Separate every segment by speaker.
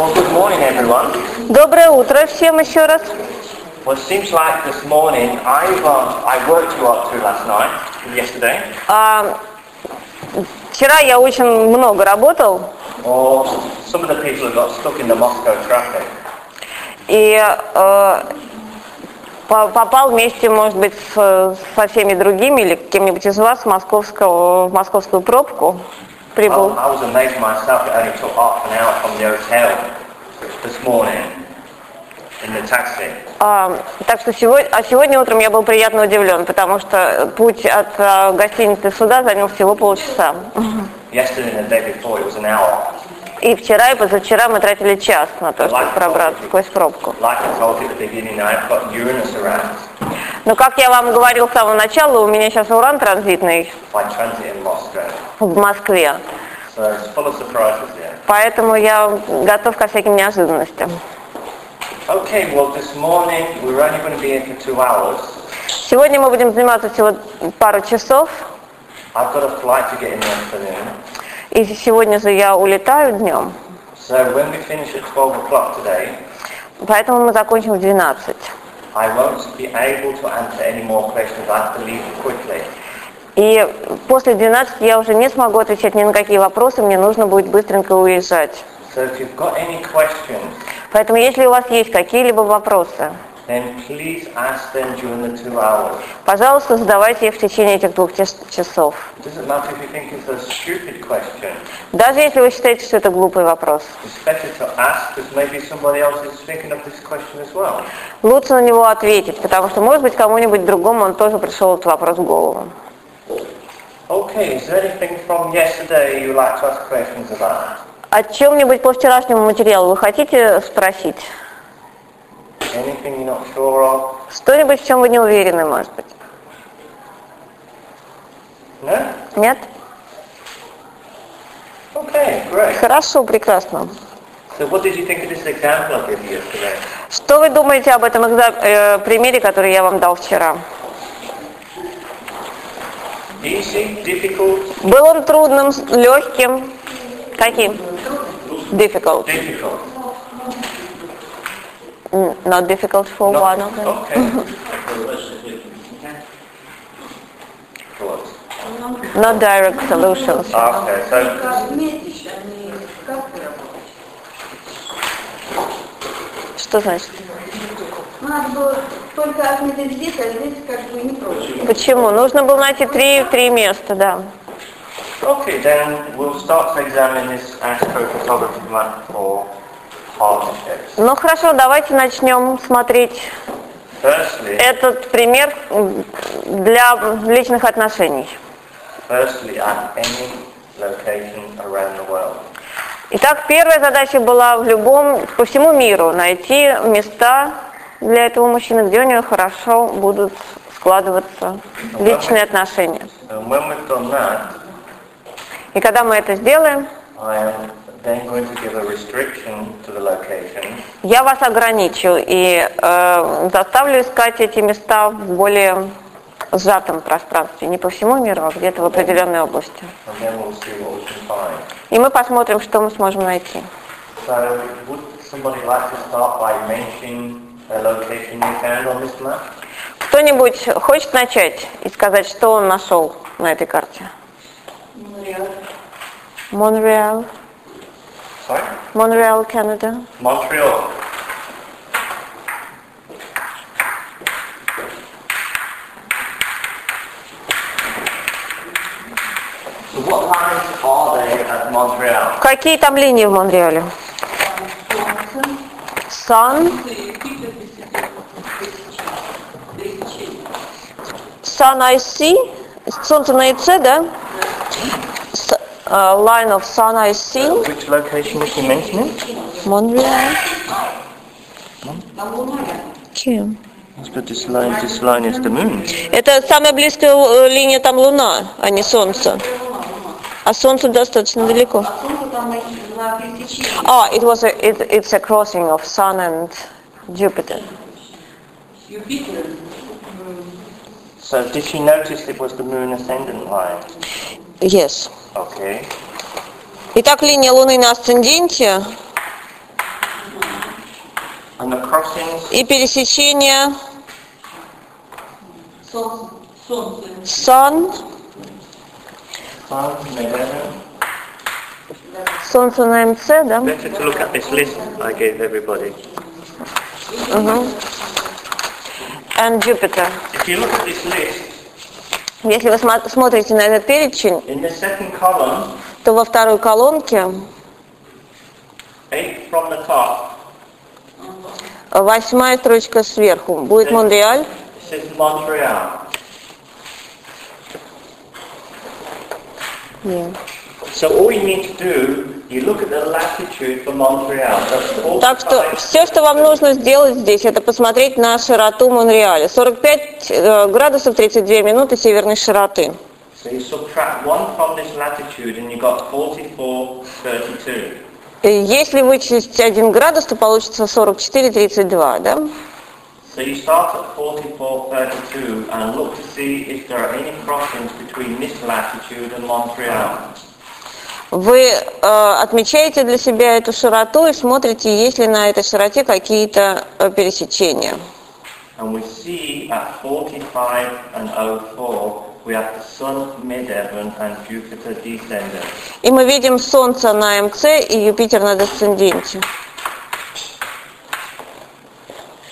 Speaker 1: Well, good morning, everyone.
Speaker 2: Доброе утро всем еще раз.
Speaker 1: Well, it seems like this morning I've uh, I worked you up through last night, yesterday,
Speaker 2: А, вчера я очень много работал,
Speaker 1: or some of the people who got stuck in the Moscow traffic.
Speaker 2: и э, по- попал вместе, может быть, с- со всеми другими или кем-нибудь из вас в, московского, в московскую пробку.
Speaker 1: I,
Speaker 2: Прибыл.
Speaker 1: I was amazed myself. It only took half an hour from the hotel this morning in the taxi.
Speaker 2: А, так что сегодня, а сегодня утром я был приятно удивлен, потому что путь от а, гостиницы сюда занял всего полчаса.
Speaker 1: Yesterday and the day before it was an hour.
Speaker 2: И вчера и позавчера мы тратили час на то, чтобы пробраться сквозь пробку. Но как я вам говорил с самого начала, у меня сейчас уран транзитный в Москве. Поэтому я готов ко всяким неожиданностям.
Speaker 1: Okay, well this morning we were only going to be here for two hours.
Speaker 2: Сегодня мы будем заниматься всего пару часов.
Speaker 1: I've got a flight to get in the afternoon.
Speaker 2: И сегодня же я улетаю днем.
Speaker 1: So when we finish at 12 o'clock today,
Speaker 2: Поэтому мы закончим в 12.
Speaker 1: I won't be able to answer any more questions. I have to leave quickly.
Speaker 2: И после 12 я уже не смогу отвечать ни на какие вопросы, мне нужно будет быстренько уезжать.
Speaker 1: So if you've got any questions,
Speaker 2: Поэтому если у вас есть какие-либо вопросы,
Speaker 1: then please ask them during the two hours.
Speaker 2: пожалуйста, задавайте их в течение этих двух час- часов.
Speaker 1: It doesn't matter if you think it's a stupid question.
Speaker 2: Даже если вы считаете, что это глупый вопрос.
Speaker 1: It's better to ask because maybe somebody else is thinking of this question as well.
Speaker 2: Лучше на него ответить, потому что, может быть, кому-нибудь другому он тоже пришел этот вопрос в голову.
Speaker 1: Okay, is there anything from yesterday you'd like to ask questions about?
Speaker 2: О чем-нибудь по вчерашнему материалу вы хотите спросить?
Speaker 1: Anything you're not sure of?
Speaker 2: Что-нибудь, в чем вы не уверены, может быть?
Speaker 1: No?
Speaker 2: Нет?
Speaker 1: Okay, great.
Speaker 2: Хорошо, прекрасно.
Speaker 1: So what did you think of this example I gave you yesterday?
Speaker 2: Что вы думаете об этом э, примере, который я вам дал вчера?
Speaker 1: Easy, difficult,
Speaker 2: Был он трудным, легким? Каким? Difficult.
Speaker 1: difficult.
Speaker 2: Mm, Not difficult for
Speaker 1: No.
Speaker 2: one of them.
Speaker 1: Okay.
Speaker 2: Not direct solutions.
Speaker 1: Okay, so
Speaker 3: а.
Speaker 2: Что значит?
Speaker 3: Надо было только отметить здесь, а здесь как бы не проще.
Speaker 2: Почему? Нужно было найти три, три места, да.
Speaker 1: okay, then we'll start to examine this astrophotography map for.
Speaker 2: Ну хорошо, давайте начнем смотреть этот пример для личных отношений. Итак, первая задача была в любом, по всему миру найти места для этого мужчины, где у него хорошо будут складываться личные отношения. И когда мы это сделаем,
Speaker 1: I am then going to give a restriction to the location
Speaker 2: я вас ограничу и э, заставлю искать эти места в более сжатом пространстве, не по всему миру, а где-то в определенной области.
Speaker 1: and then we'll see what we can find.
Speaker 2: И мы посмотрим, что мы сможем найти.
Speaker 1: So would somebody like to start by mentioning a location you found on this map?
Speaker 2: Кто-нибудь хочет начать и сказать, что он нашел на этой карте? Монреал.
Speaker 1: Sorry?
Speaker 2: Монреал, Канада.
Speaker 1: Montreal. So what lines are there at Montreal?
Speaker 2: Какие там линии в Монреале? Sun. Sun I see. Солнце на ИЦ, да? С- э, line of sun I see.
Speaker 1: Which location is he mentioning?
Speaker 2: Монреал. Чем?
Speaker 1: But this line, this line is the moon.
Speaker 2: Это самая близкая э, линия, там Луна, а не Солнце. А Солнце достаточно далеко.
Speaker 3: Солнце там на- на пересечении.
Speaker 2: А, it was a, it, it's a crossing of Sun and Jupiter.
Speaker 3: Юпитер.
Speaker 1: So did she notice it was the moon ascendant line?
Speaker 2: Yes.
Speaker 1: Okay.
Speaker 2: Итак, линия Луны на асценденте
Speaker 1: And the crossings,
Speaker 2: И пересечение
Speaker 3: Солнце. Солнце.
Speaker 2: На МЦ, да?
Speaker 1: Everybody.
Speaker 2: Мгм. And Jupiter.
Speaker 1: If you look at this list,
Speaker 2: Если вы смо- смотрите на этот перечень,
Speaker 1: column,
Speaker 2: то во второй колонке восьмая строчка сверху будет Монреаль. Yeah.
Speaker 1: So all you need to do,
Speaker 2: Так что
Speaker 1: 45
Speaker 2: все, что вам нужно сделать здесь, это посмотреть на широту Монреаля. 45 э, градусов 32 минуты северной широты.
Speaker 1: 44, 32.
Speaker 2: Если вычесть 1 градус, то получится 44-32, да?
Speaker 1: So you start at 44, 32 and look to see if there are any crossings between this latitude and Montreal.
Speaker 2: Вы э, отмечаете для себя эту широту и смотрите, есть ли на этой широте какие-то э, пересечения.
Speaker 1: And we see at 45 and 04 we have the Sun mid-heaven and Jupiter descendant.
Speaker 2: И мы видим Солнце на МЦ и Юпитер на десценденте.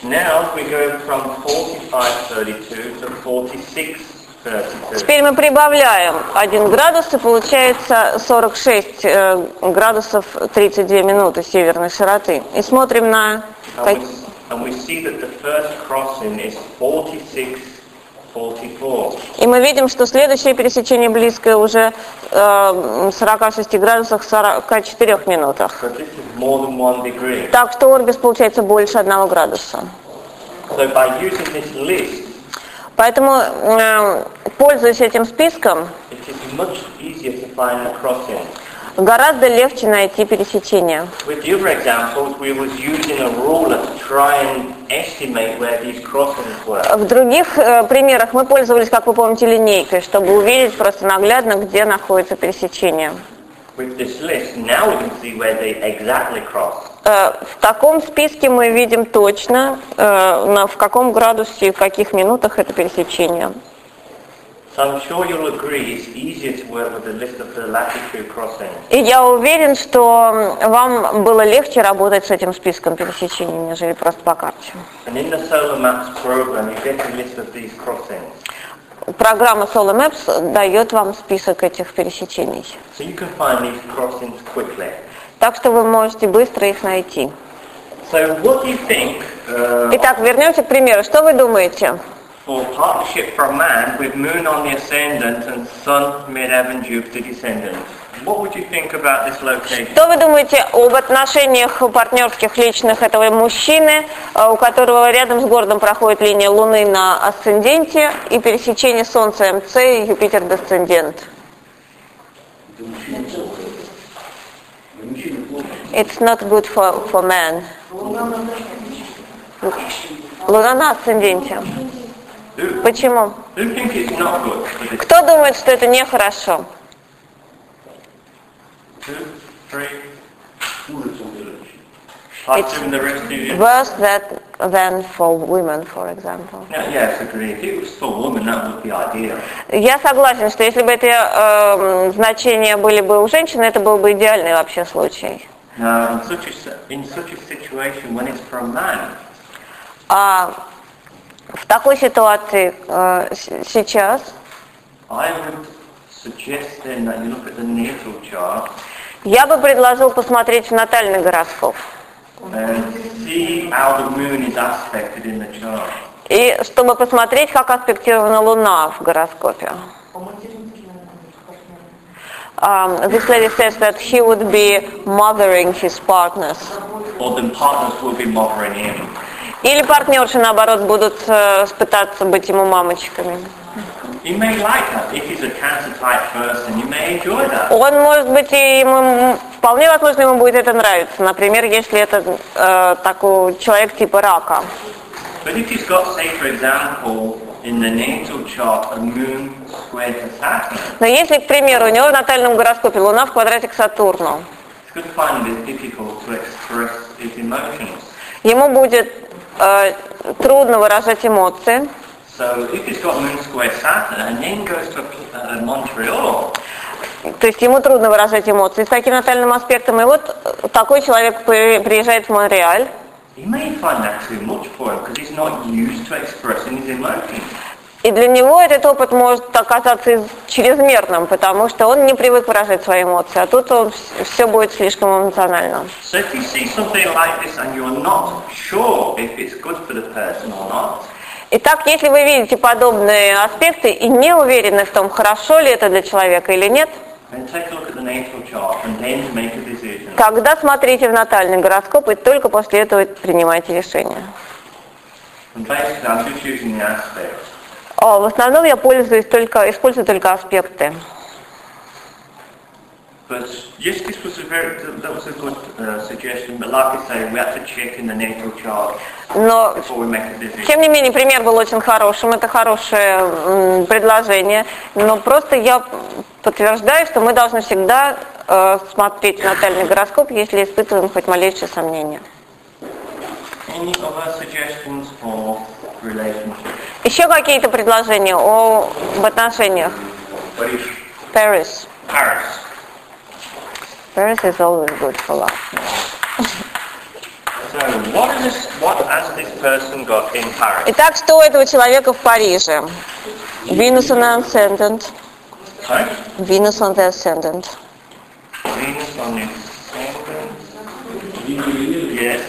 Speaker 1: Now we go from 45.32 to 46.32.
Speaker 2: Теперь мы прибавляем 1 градус и получается 46 э, градусов 32 минуты северной широты. И смотрим на...
Speaker 1: 46, 44.
Speaker 2: И мы видим, что следующее пересечение близкое уже э, 46 градусах 44 минутах. Так что орбис получается больше 1 градуса.
Speaker 1: So by using this list,
Speaker 2: Поэтому, э, пользуясь этим списком, гораздо легче найти пересечения.
Speaker 1: Other examples, we.
Speaker 2: В других э, примерах мы пользовались, как вы помните, линейкой, чтобы увидеть просто наглядно, где находится пересечение.
Speaker 1: With this list, now we can see where they exactly cross.
Speaker 2: Э, В таком списке мы видим точно, э, на, в каком градусе и в каких минутах это пересечение. И я уверен, что вам было легче работать с этим списком пересечений, нежели просто по карте. Программа Solar Maps дает вам список этих пересечений.
Speaker 1: So you can find these crossings quickly.
Speaker 2: Так что вы можете быстро их найти.
Speaker 1: So what do you think uh,
Speaker 2: Итак, вернемся к примеру. Что вы думаете?
Speaker 1: for partnership for man with moon on the ascendant and sun mid-heaven Jupiter descendant? What would you think about this location?
Speaker 2: Что вы думаете об отношениях партнерских личных этого мужчины, э, у которого рядом с городом проходит линия Луны на асценденте и пересечение Солнца МЦ и Юпитер десцендент? It's not good for, for man. Луна на асценденте. Почему?
Speaker 1: it's?
Speaker 2: Кто думает, что это нехорошо?
Speaker 1: You?
Speaker 2: Worse that, than for women, for example.
Speaker 1: Yeah, yes, agree. If it was for women, that would be ideal.
Speaker 2: Я согласен, что если бы эти э, значения были бы у женщины, это был бы идеальный вообще случай.
Speaker 1: Now, in such a, s- in such a situation, when it's for a man,
Speaker 2: А в такой ситуации э, сейчас я бы предложил посмотреть в натальный гороскоп. И чтобы посмотреть, как аспектирована Луна в гороскопе. Um, this lady says that he would be mothering his partners.
Speaker 1: Or the partners will be mothering him.
Speaker 2: Или партнерши, наоборот, будут э, пытаться быть ему мамочками. Он, может быть, и ему, вполне возможно, ему будет это нравиться. Например, если это э, такой человек типа рака.
Speaker 1: But if he's got, say, for example,
Speaker 2: Но если, к примеру, у него в натальном гороскопе Луна в квадрате к Сатурну, ему будет э, трудно выражать эмоции.
Speaker 1: So if he's got moon square Saturn and then goes to uh, Montreal,
Speaker 2: То есть ему трудно выражать эмоции с таким натальным аспектом. И вот э, такой человек при- приезжает в Монреаль,
Speaker 1: he may find that too much for him because he's not used to expressing his emotions.
Speaker 2: и для него этот опыт может оказаться чрезмерным, потому что он не привык выражать свои эмоции, а тут все будет слишком эмоционально.
Speaker 1: So if you see something like this and you're not sure if it's good for the person or not,
Speaker 2: Итак, если вы видите подобные аспекты и не уверены в том, хорошо ли это для человека или нет, тогда смотрите в натальный гороскоп и только после этого принимайте решение. О, в основном я пользуюсь только, использую только аспекты.
Speaker 1: But yes, this was a very, that was a good uh, suggestion, but like I say, we have to check in the natal chart
Speaker 2: Но,
Speaker 1: before we make a decision.
Speaker 2: тем не менее, пример был очень хорошим, это хорошее предложение, но просто я подтверждаю, что мы должны всегда э, смотреть натальный гороскоп, если испытываем хоть малейшее сомнение.
Speaker 1: Any other suggestions for relationships?
Speaker 2: Еще какие-то предложения о, об отношениях?
Speaker 1: Paris.
Speaker 2: Paris.
Speaker 1: Paris.
Speaker 2: Paris is always good for love.
Speaker 1: So what is this, what has this person got in Paris?
Speaker 2: Итак, что у этого человека в Париже? Venus on the ascendant.
Speaker 1: Sorry?
Speaker 2: Venus on the ascendant.
Speaker 1: Venus on the ascendant. Yes.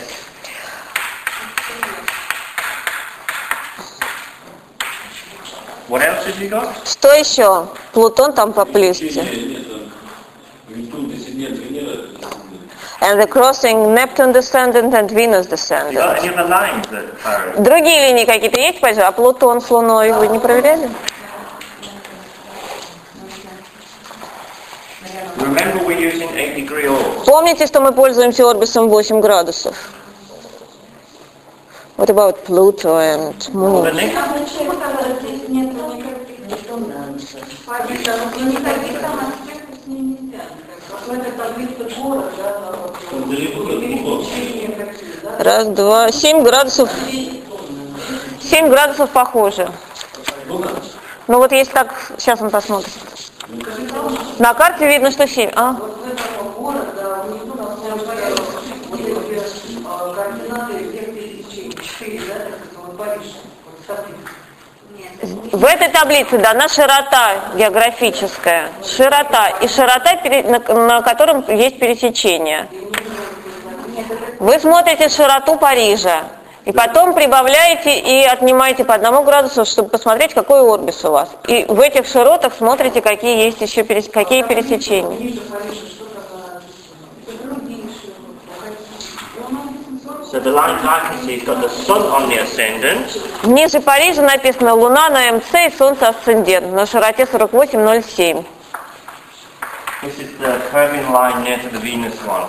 Speaker 1: What else has he got?
Speaker 2: Что еще? Плутон там поблизости. And the crossing Neptune descendant and Venus descendant. Другие линии какие-то есть, Павел? А Плутон с Луной вы не проверяли?
Speaker 1: Remember we're using 8 degree orbs.
Speaker 2: Помните, что мы пользуемся орбисом 8 градусов? What about Pluto and
Speaker 1: The
Speaker 2: Moon?
Speaker 1: next,
Speaker 3: Там зачем сказать, здесь нет никаких победов, но никаких там аспектов с ним нельзя. Какой-то таблица город, да, вот, пересечения какие, да.
Speaker 2: Раз, два, 7 градусов. 7 градусов похоже. Ну вот если так, сейчас он посмотрит. На карте видно, что 7. А?
Speaker 3: Вот в этом город, да, внизу на самом порядке, вот эти а, координаты всех пересечений, четыре, да, так сказать, вот Париж, вот таблица. Нет,
Speaker 2: В этой таблице дана широта географическая. Широта. И широта, на котором есть пересечение. Вы смотрите широту Парижа. И потом прибавляете и отнимаете по одному градусу, чтобы посмотреть, какой орбис у вас. И в этих широтах смотрите, какие есть еще перес- какие пересечения.
Speaker 3: Ниже Парижа написано
Speaker 2: Луна на МЦ и Солнце асцендент на широте 48,07.
Speaker 1: this is the curving line near to the Venus one.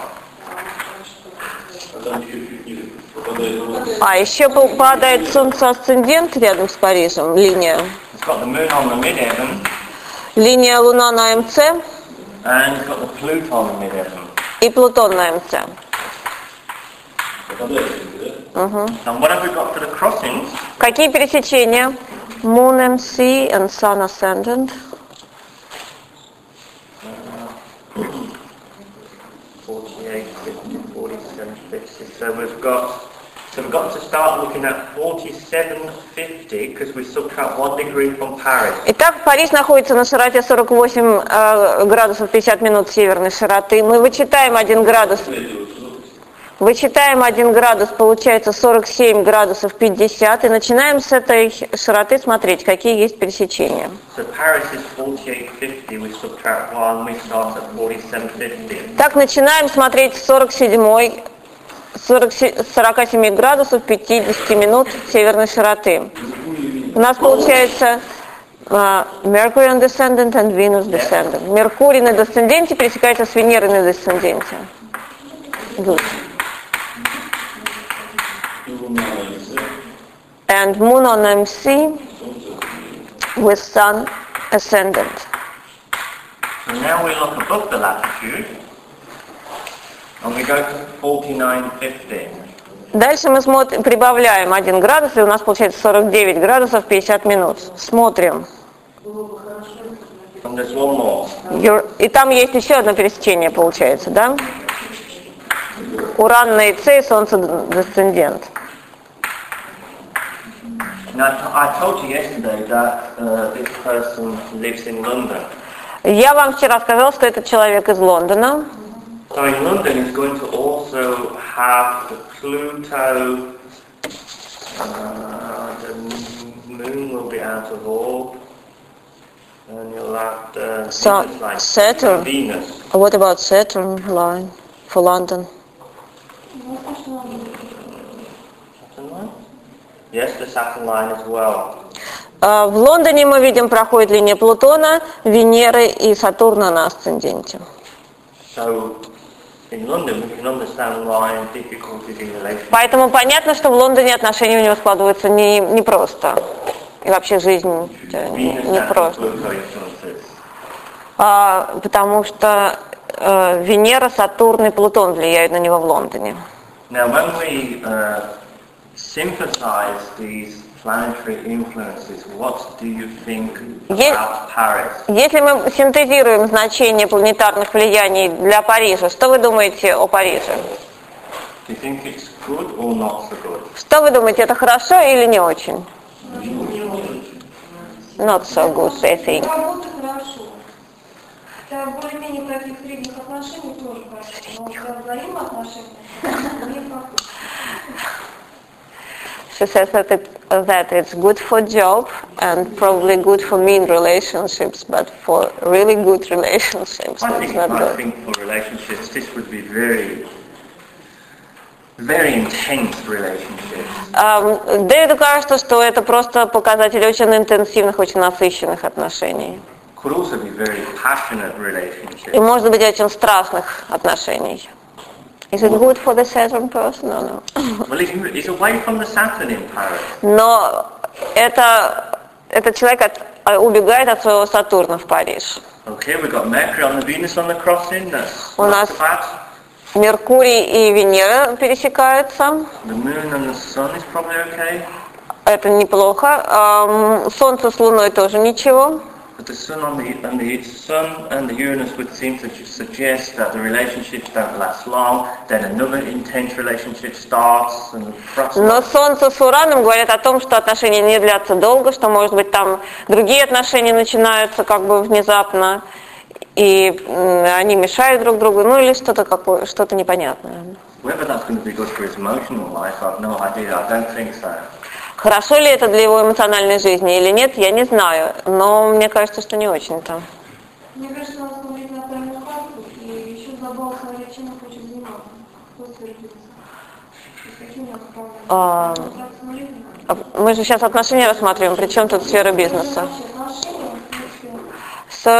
Speaker 2: А еще падает Солнце асцендент рядом с Парижем, линия. Линия Луна на МЦ
Speaker 1: and it's got the Pluto on the midheaven.
Speaker 2: и Плутон на МЦ.
Speaker 1: And what have we got for the crossings?
Speaker 2: Какие пересечения? Moon MC and Sun Ascendant.
Speaker 1: 48, 50, 47, 56. So we've got, so we've got to start looking at 47, 50 because we subtract one degree from Paris.
Speaker 2: Итак, Париж находится на широте 48 э, градусов 50 минут северной широты. Мы вычитаем 1 градус. Вычитаем 1 градус, получается 47 градусов 50. И начинаем с этой широты смотреть, какие есть пересечения.
Speaker 1: So Paris is 48, 50. We subtract one, we start at 47, 50.
Speaker 2: Так, начинаем смотреть с 47 40 47 градусов 50 минут северной широты. У нас получается а, Mercury on descendant and Venus descendant. Меркурий на десценденте пересекается с Венерой на десценденте. Good. And Moon on MC with Sun ascendant.
Speaker 1: So now we look above the latitude and we go to 49, 50.
Speaker 2: Дальше мы смотрим, прибавляем 1 градус, и у нас получается 49 градусов 50 минут. Смотрим. И там есть еще одно пересечение, получается, да? Уран на Ице и Солнце Я вам вчера сказал, что этот человек из Лондона.
Speaker 1: So in London he's going to also have the Pluto, uh, the moon will be out of orb, and you'll have the
Speaker 2: Sa-
Speaker 1: Venus line.
Speaker 2: Saturn.
Speaker 1: Venus.
Speaker 2: What about Saturn line for London?
Speaker 1: Yes, the Saturn line as well.
Speaker 2: А, В Лондоне мы видим, проходит линия Плутона, Венеры и Сатурна на асценденте.
Speaker 1: So in London we can understand why difficulties in relationship.
Speaker 2: Поэтому понятно, что в Лондоне отношения у него складываются не, не просто. И вообще жизнь не, не просто. А, потому что э, Венера, Сатурн и Плутон влияют на него в Лондоне.
Speaker 1: Now, when we uh,
Speaker 2: Если мы синтезируем значение планетарных влияний для Парижа, что вы думаете о Париже?
Speaker 1: Do you think it's good or not so good?
Speaker 2: Что вы думаете, это хорошо или не очень? Not so good, I think.
Speaker 4: Работа хорошо. Более-менее таких средних отношений тоже хорошо. Но для взаимоотношений неплохо.
Speaker 2: She says that, it, that it's good for job and probably good for mean relationships, but for really good relationships,
Speaker 1: I think,
Speaker 2: not
Speaker 1: I think for relationships, this would be very, very intense relationships.
Speaker 2: Ам, Дэвиду кажется, что это просто показатель очень интенсивных, очень насыщенных отношений.
Speaker 1: Could also be very passionate
Speaker 2: И
Speaker 1: relationships.
Speaker 2: может быть очень страстных отношений. Is it good for the Saturn person? No, no.
Speaker 1: Well, he's, away from the Saturn in Paris.
Speaker 2: Но это, этот человек от- а, убегает от своего Сатурна в Париж.
Speaker 1: Okay, we've got Mercury on the Venus on the crossing. That's
Speaker 2: У нас-. Меркурий и Венера пересекаются.
Speaker 1: The moon and the sun is probably okay.
Speaker 2: Это неплохо. Солнце с Луной тоже ничего.
Speaker 1: But the sun on the and the sun and the Uranus would seem to suggest that the relationships don't last long. Then another intense relationship starts, and
Speaker 2: Но Солнце с Ураном говорят о том, что отношения не длятся долго, что, может быть, там другие отношения начинаются как бы внезапно, и они мешают друг другу, ну или что-то какое, что-то непонятное.
Speaker 1: whether that's going to be good for his emotional life, I've no idea. I don't think so.
Speaker 2: Хорошо ли это для его эмоциональной жизни или нет, я не знаю, но мне кажется, что не очень-то.
Speaker 4: Мне кажется, надо смотреть на тайную карту и еще забыл смотреть, чем он хочет заниматься. Кто свербится. И с он
Speaker 2: А, а Мы же сейчас отношения рассматриваем, причем тут сфера бизнеса. So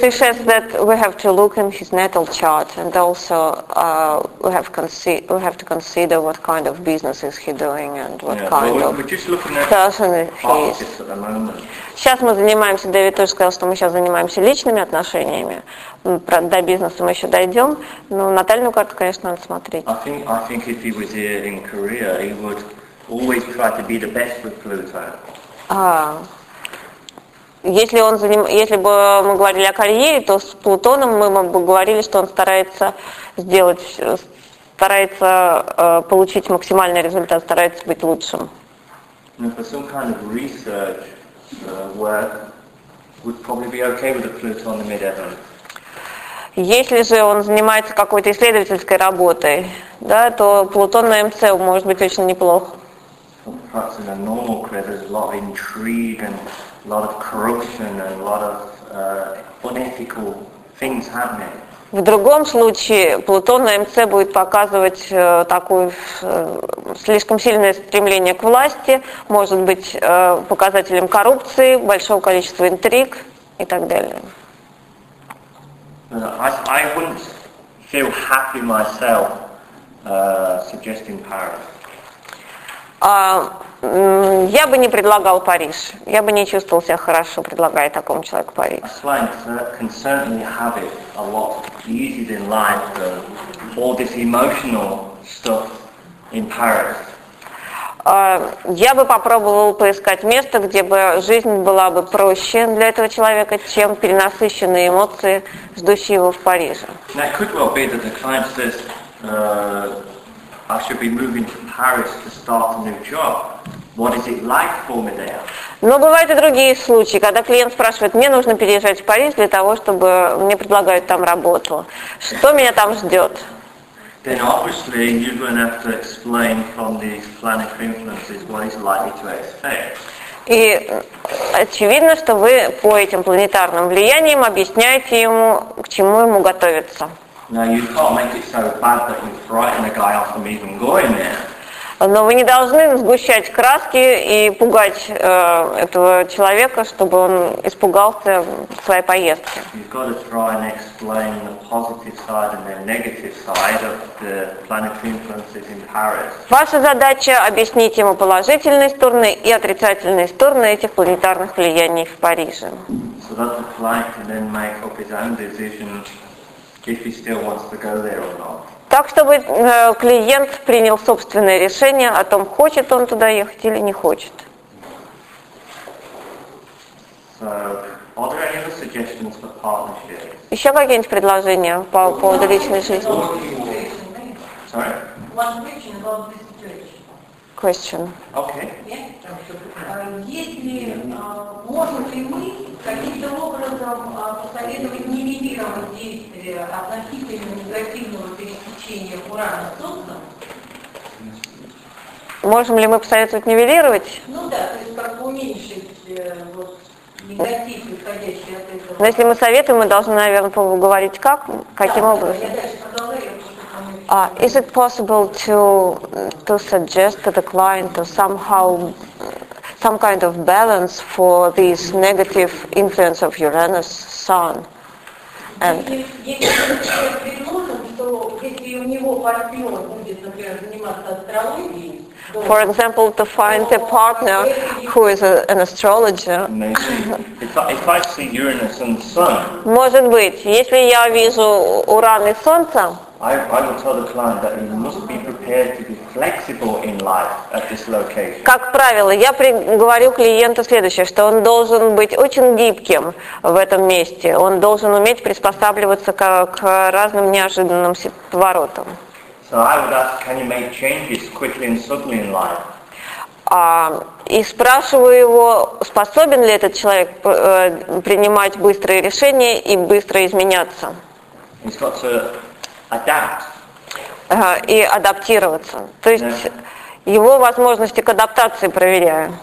Speaker 2: she says that we have to look in his natal chart and also uh, we have consi- we have to consider what kind of business is he doing and what
Speaker 1: Yeah, well,
Speaker 2: kind
Speaker 1: we're,
Speaker 2: of
Speaker 1: we're just looking at
Speaker 2: person he is.
Speaker 1: politics at the moment.
Speaker 2: Сейчас мы занимаемся, Дэвид тоже сказал, что мы сейчас занимаемся личными отношениями. М, Про, до бизнеса мы еще дойдем, но натальную карту, конечно, надо смотреть.
Speaker 1: I think I think if he was here in Korea, he would always try to be the best with Pluto.
Speaker 2: Если, он заним... если бы мы говорили о карьере, то с Плутоном мы бы говорили, что он старается сделать, старается э, получить максимальный результат, старается быть лучшим.
Speaker 1: Kind of research uh, okay.
Speaker 2: Если же он занимается какой-то исследовательской работой, да, то Плутон на МЦ может быть очень неплохо.
Speaker 1: Perhaps in a normal career, there's a lot of intrigue and a lot of corruption and a lot of uh, unethical things happening.
Speaker 2: В другом случае Плутон на МЦ будет показывать э, такое э, слишком сильное стремление к власти, может быть э, показателем коррупции, большого количества интриг и так далее.
Speaker 1: I, I wouldn't feel happy myself uh, suggesting Paris.
Speaker 2: А, м, я бы не предлагал Париж. Я бы не чувствовал себя хорошо, предлагая такому человеку Париж. А, Я бы попробовал поискать место, где бы жизнь была бы проще для этого человека, чем перенасыщенные эмоции, ждущие его в Париже.
Speaker 1: I should be moving to Paris to start a new job. What is it like for me there?
Speaker 2: Но бывают и другие случаи, когда клиент спрашивает, мне нужно переезжать в Париж для того, чтобы мне предлагают там работу. Что меня там ждет?
Speaker 1: Then obviously you're going to have to explain from these planetary influences what he's likely to expect.
Speaker 2: И очевидно, что вы по этим планетарным влияниям объясняете ему, к чему ему готовиться.
Speaker 1: Now you can't make it so bad that you frighten the guy off from even going there.
Speaker 2: Но вы не должны сгущать краски и пугать э, этого человека, чтобы он испугался своей поездки.
Speaker 1: You've got to try and explain the positive side and the negative side of the planetary influences in Paris.
Speaker 2: Ваша задача объяснить ему положительные стороны и отрицательные стороны этих планетарных влияний в Париже.
Speaker 1: So
Speaker 2: Так, чтобы э, клиент принял собственное решение о том, хочет он туда ехать или не хочет.
Speaker 1: So are there any other suggestions for partnerships?
Speaker 2: Еще какие-нибудь предложения по поводу личной жизни?
Speaker 1: Sorry?
Speaker 3: Question.
Speaker 1: Okay.
Speaker 3: А Если, а, можем ли мы каким-то образом а, посоветовать нивелировать действия относительно негативного пересечения Урана с Солнцем?
Speaker 2: Можем ли мы посоветовать нивелировать?
Speaker 3: Ну да, то есть как бы уменьшить э, вот, негатив, исходящий от этого.
Speaker 2: Но если мы советуем, мы должны, наверное, поговорить как, каким
Speaker 3: Да,
Speaker 2: образом.
Speaker 3: Я дальше продолжаю,
Speaker 2: Uh, is it possible to to suggest to the client to somehow some kind of balance for this negative influence of Uranus Sun? And
Speaker 3: Если, если человек предложен, что если у него партнер будет, например, заниматься астрологией, то
Speaker 2: for example, to find a partner who is a, an astrologer.
Speaker 1: Maybe. if, I, if I see Uranus and the Sun,
Speaker 2: Может быть, если я вижу Уран и Солнце,
Speaker 1: I, I will tell the client that he must be prepared to be flexible in life at this location.
Speaker 2: как правило, я при- говорю клиенту следующее, что он должен быть очень гибким в этом месте, он должен уметь приспосабливаться к, к разным неожиданным поворотам.
Speaker 1: So I would ask, can you make changes quickly and suddenly in life?
Speaker 2: А, и спрашиваю его, способен ли этот человек э, принимать быстрые решения и быстро изменяться
Speaker 1: He's got to adapt.
Speaker 2: и адаптироваться. То есть его возможности к адаптации проверяю.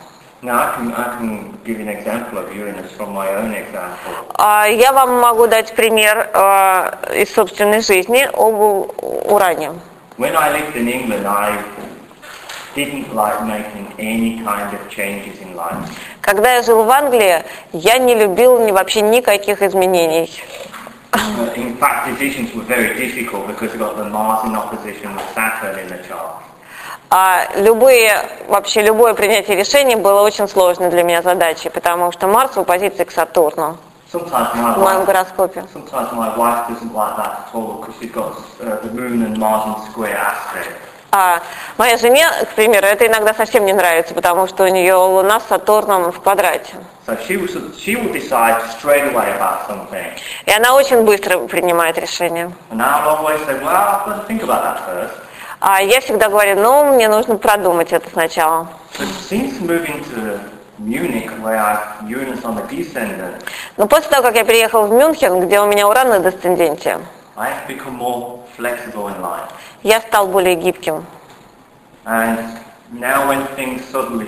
Speaker 2: А Я вам могу дать пример э, из собственной жизни об уране.
Speaker 1: When I lived in England, I didn't like making any kind of changes in life.
Speaker 2: Когда я жил в Англии, я не любил ни, вообще никаких изменений.
Speaker 1: Uh, in fact, decisions were very difficult because we got the Mars in opposition with Saturn in the chart.
Speaker 2: А любые, вообще любое принятие решений было очень сложной для меня задачей, потому что Марс в оппозиции к Сатурну в моем гороскопе.
Speaker 1: sometimes my wife doesn't like that at all because she's got uh, the Moon and Mars in square aspect.
Speaker 2: А моей жене, к примеру, это иногда совсем не нравится, потому что у нее Луна с Сатурном в квадрате.
Speaker 1: So she she will decide straight away about something.
Speaker 2: И она очень быстро принимает решения.
Speaker 1: And I'll always say, well, I've got to think about that first.
Speaker 2: А я всегда говорю, ну, мне нужно продумать это сначала. Но после того, как я переехал в Мюнхен, где у меня Уран на десценденте, Я стал более гибким.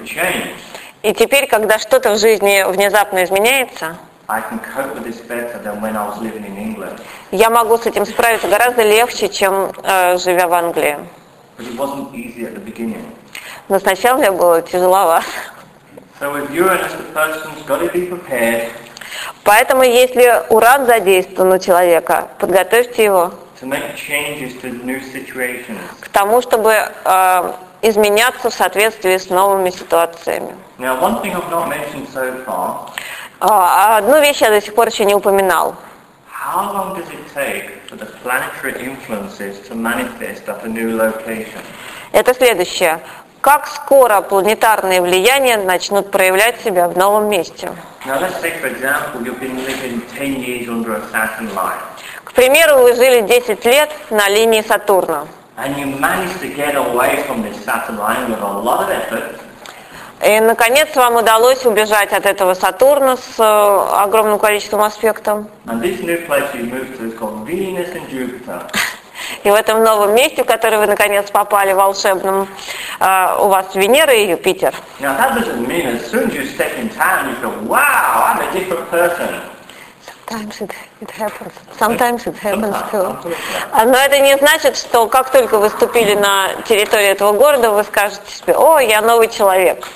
Speaker 1: Change,
Speaker 2: И теперь, когда что-то в жизни внезапно изменяется, я могу с этим справиться гораздо легче, чем э, живя в Англии. Но сначала мне было тяжеловато.
Speaker 1: So with Uranus, the person's got to be prepared
Speaker 2: Поэтому, если уран задействован у человека, подготовьте его
Speaker 1: to make changes to new situations.
Speaker 2: к тому, чтобы э, изменяться в соответствии с новыми ситуациями.
Speaker 1: Now, one thing I've not mentioned so far,
Speaker 2: А, одну вещь я до сих пор еще не упоминал.
Speaker 1: how long does it take for the planetary influences to manifest at a new location?
Speaker 2: Это следующее. Как скоро планетарные влияния начнут проявлять себя в новом месте?
Speaker 1: Now let's say, for example, you've been living 10 years under a Saturn line,
Speaker 2: примеру, вы жили 10 лет на линии Сатурна. И, наконец, вам удалось убежать от этого Сатурна с э, огромным количеством аспектов. И в этом новом месте, в которое вы, наконец, попали, волшебном, э, у вас Венера и Юпитер.
Speaker 1: Now that doesn't mean as soon as you step in town you go, wow, I'm a different person.
Speaker 2: Sometimes it, it happens. Sometimes it happens too. А, Но это не значит, что как только вы ступили на территорию этого города, вы скажете себе, о, я новый человек.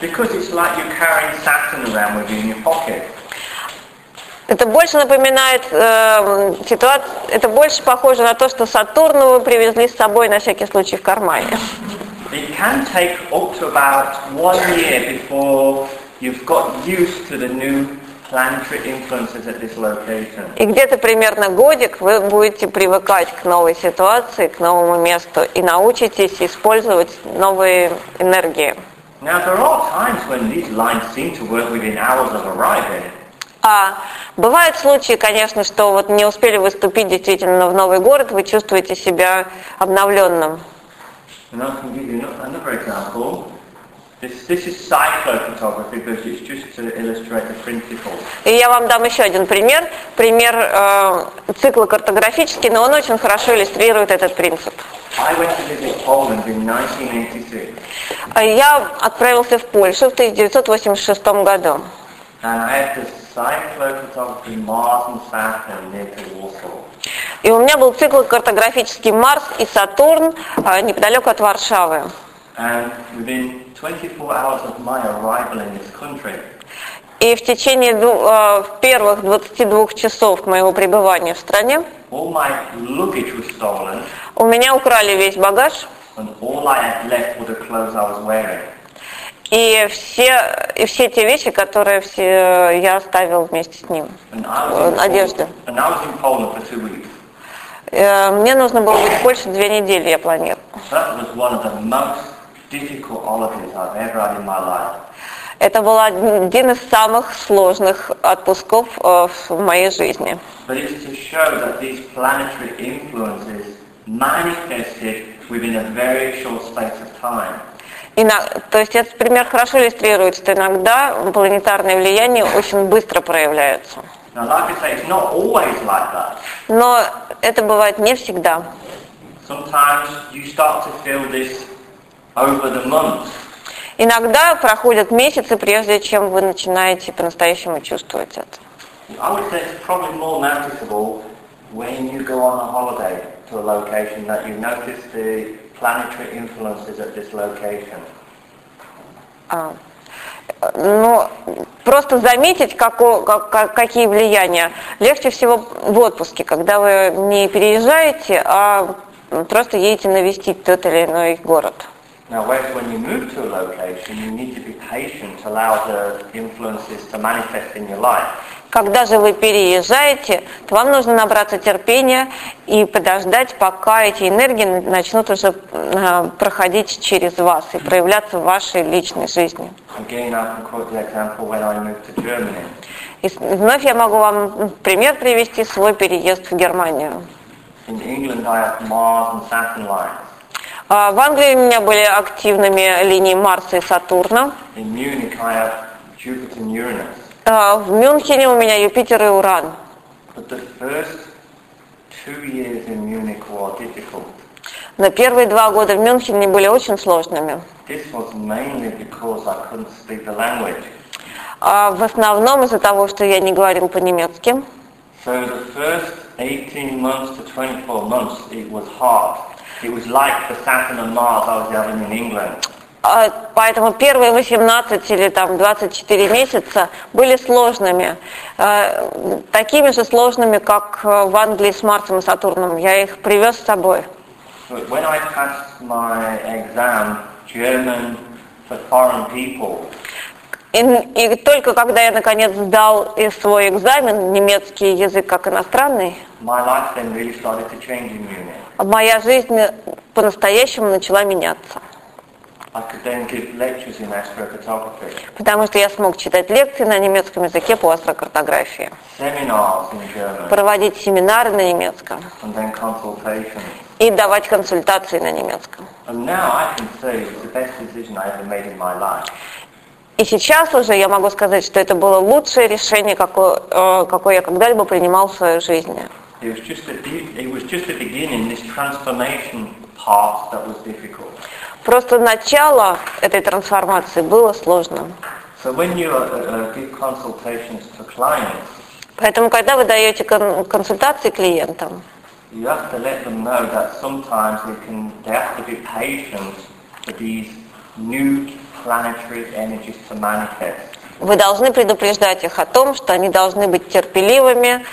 Speaker 1: Because it's like you're carrying Saturn around with you in your pocket.
Speaker 2: Это больше напоминает э, ситуацию, это больше похоже на то, что Сатурна вы привезли с собой на всякий случай в кармане.
Speaker 1: It can take up to about one year before you've got used to the new
Speaker 2: И где-то примерно годик вы будете привыкать к новой ситуации, к новому месту и научитесь использовать новые энергии.
Speaker 1: Now there are times when these lines seem to work within hours of arriving.
Speaker 2: А бывают случаи, конечно, что вот не успели вы вступить действительно в новый город, вы чувствуете себя обновленным.
Speaker 1: And I can give you ano- another example.
Speaker 2: И я вам дам еще один пример. Пример э, цикла картографический, но он очень хорошо иллюстрирует этот принцип.
Speaker 1: I went to visit Poland in 1986
Speaker 2: А Я отправился в Польшу в 1986 году. И у меня был цикл картографический Марс и Сатурн э, неподалеку от Варшавы.
Speaker 1: And within 24 hours of my arrival in this country,
Speaker 2: И в течение э, первых 22 часов моего пребывания в стране
Speaker 1: all my luggage was stolen
Speaker 2: у меня украли весь багаж,
Speaker 1: and all I had left were the clothes I was wearing.
Speaker 2: и все, и все те вещи, которые все я оставил вместе с ним. Э, Одежда. Э, Мне нужно было быть в Польше две недели, я планировал. Это был один из самых сложных отпусков э, в моей жизни.
Speaker 1: But it's to show that these planetary influences manifested within a very short space of time.
Speaker 2: И на- то есть этот пример хорошо иллюстрирует, что иногда планетарные влияния очень быстро
Speaker 1: that.
Speaker 2: Но это бывает не всегда.
Speaker 1: Sometimes you start to feel this.
Speaker 2: Иногда проходят месяцы, прежде чем вы начинаете по-настоящему чувствовать это. А, ну, просто заметить, как- как- какие влияния. Легче всего в отпуске, когда вы не переезжаете, а просто едете навестить тот или иной город.
Speaker 1: Now, whereas when you move to a location, you need to be patient to allow the influences to manifest in your life.
Speaker 2: Когда же вы переезжаете, то вам нужно набраться терпения и подождать, пока эти энергии начнут уже э, проходить через вас и проявляться в вашей личной жизни.
Speaker 1: Again, I can quote the example when I moved to Germany.
Speaker 2: И вновь я могу вам пример привести свой переезд в Германию.
Speaker 1: In England, I have Mars and Saturn lines.
Speaker 2: А, В Англии у меня были активными линии Марса и Сатурна. А, В Мюнхене у меня Юпитер и Уран. Но первые два года в Мюнхене были очень сложными. А, В основном из-за того, что я не говорил по-немецки.
Speaker 1: So the first 18 months to 24 months, it was hard. It was like the Saturn and Mars I was having in England.
Speaker 2: А, Поэтому первые 18 или там 24 месяца были сложными. Э, Такими же сложными, как э, в Англии с Марсом и Сатурном. Я их привез с собой.
Speaker 1: When I passed my exam, German for foreign people,
Speaker 2: И, и только когда я наконец сдал и свой экзамен, немецкий язык как иностранный,
Speaker 1: really
Speaker 2: моя жизнь по-настоящему начала меняться. Потому что я смог читать лекции на немецком языке по астрокартографии, проводить семинары на немецком. И давать консультации на немецком. И сейчас уже я могу сказать, что это было лучшее решение, какое, э, какое я когда-либо принимал в своей жизни. Просто начало этой трансформации было сложным.
Speaker 1: So when you uh, uh, give consultations to clients,
Speaker 2: Поэтому, когда вы даете кон- консультации клиентам,
Speaker 1: you have to let them know that sometimes they can they have to be patient for these new
Speaker 2: вы должны предупреждать их о том, что они должны быть терпеливыми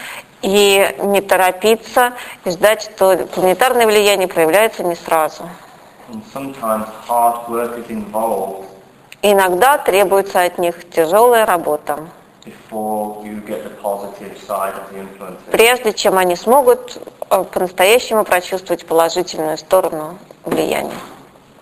Speaker 2: и не торопиться, и ждать, что планетарное влияние проявляется не сразу. Иногда требуется от них тяжелая работа, прежде чем они смогут э, по-настоящему прочувствовать положительную сторону влияния.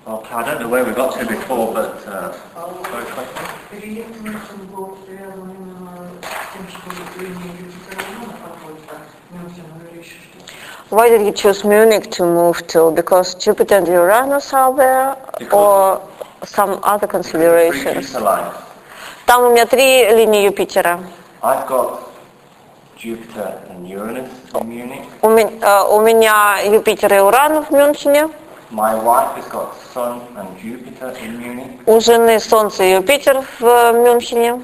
Speaker 1: Okay, I don't know where we got to before, but uh, sorry, question?
Speaker 3: Переезд Мюнхен был связан именно с тем, что влияние Юпитера Луна какой-то. Мюнхен говорит, что
Speaker 2: Why did you choose Munich to move to? Because Jupiter and Uranus are there, or some other
Speaker 1: Three
Speaker 2: considerations?
Speaker 1: Jupiter lines.
Speaker 2: Там у меня три линии Юпитера.
Speaker 1: I've got Jupiter and Uranus in Munich.
Speaker 2: У меня, э, у меня Юпитер и Уран в Мюнхене.
Speaker 1: My wife has got Sun and Jupiter in Munich.
Speaker 2: У жены Солнце и Юпитер в э, Мюнхене.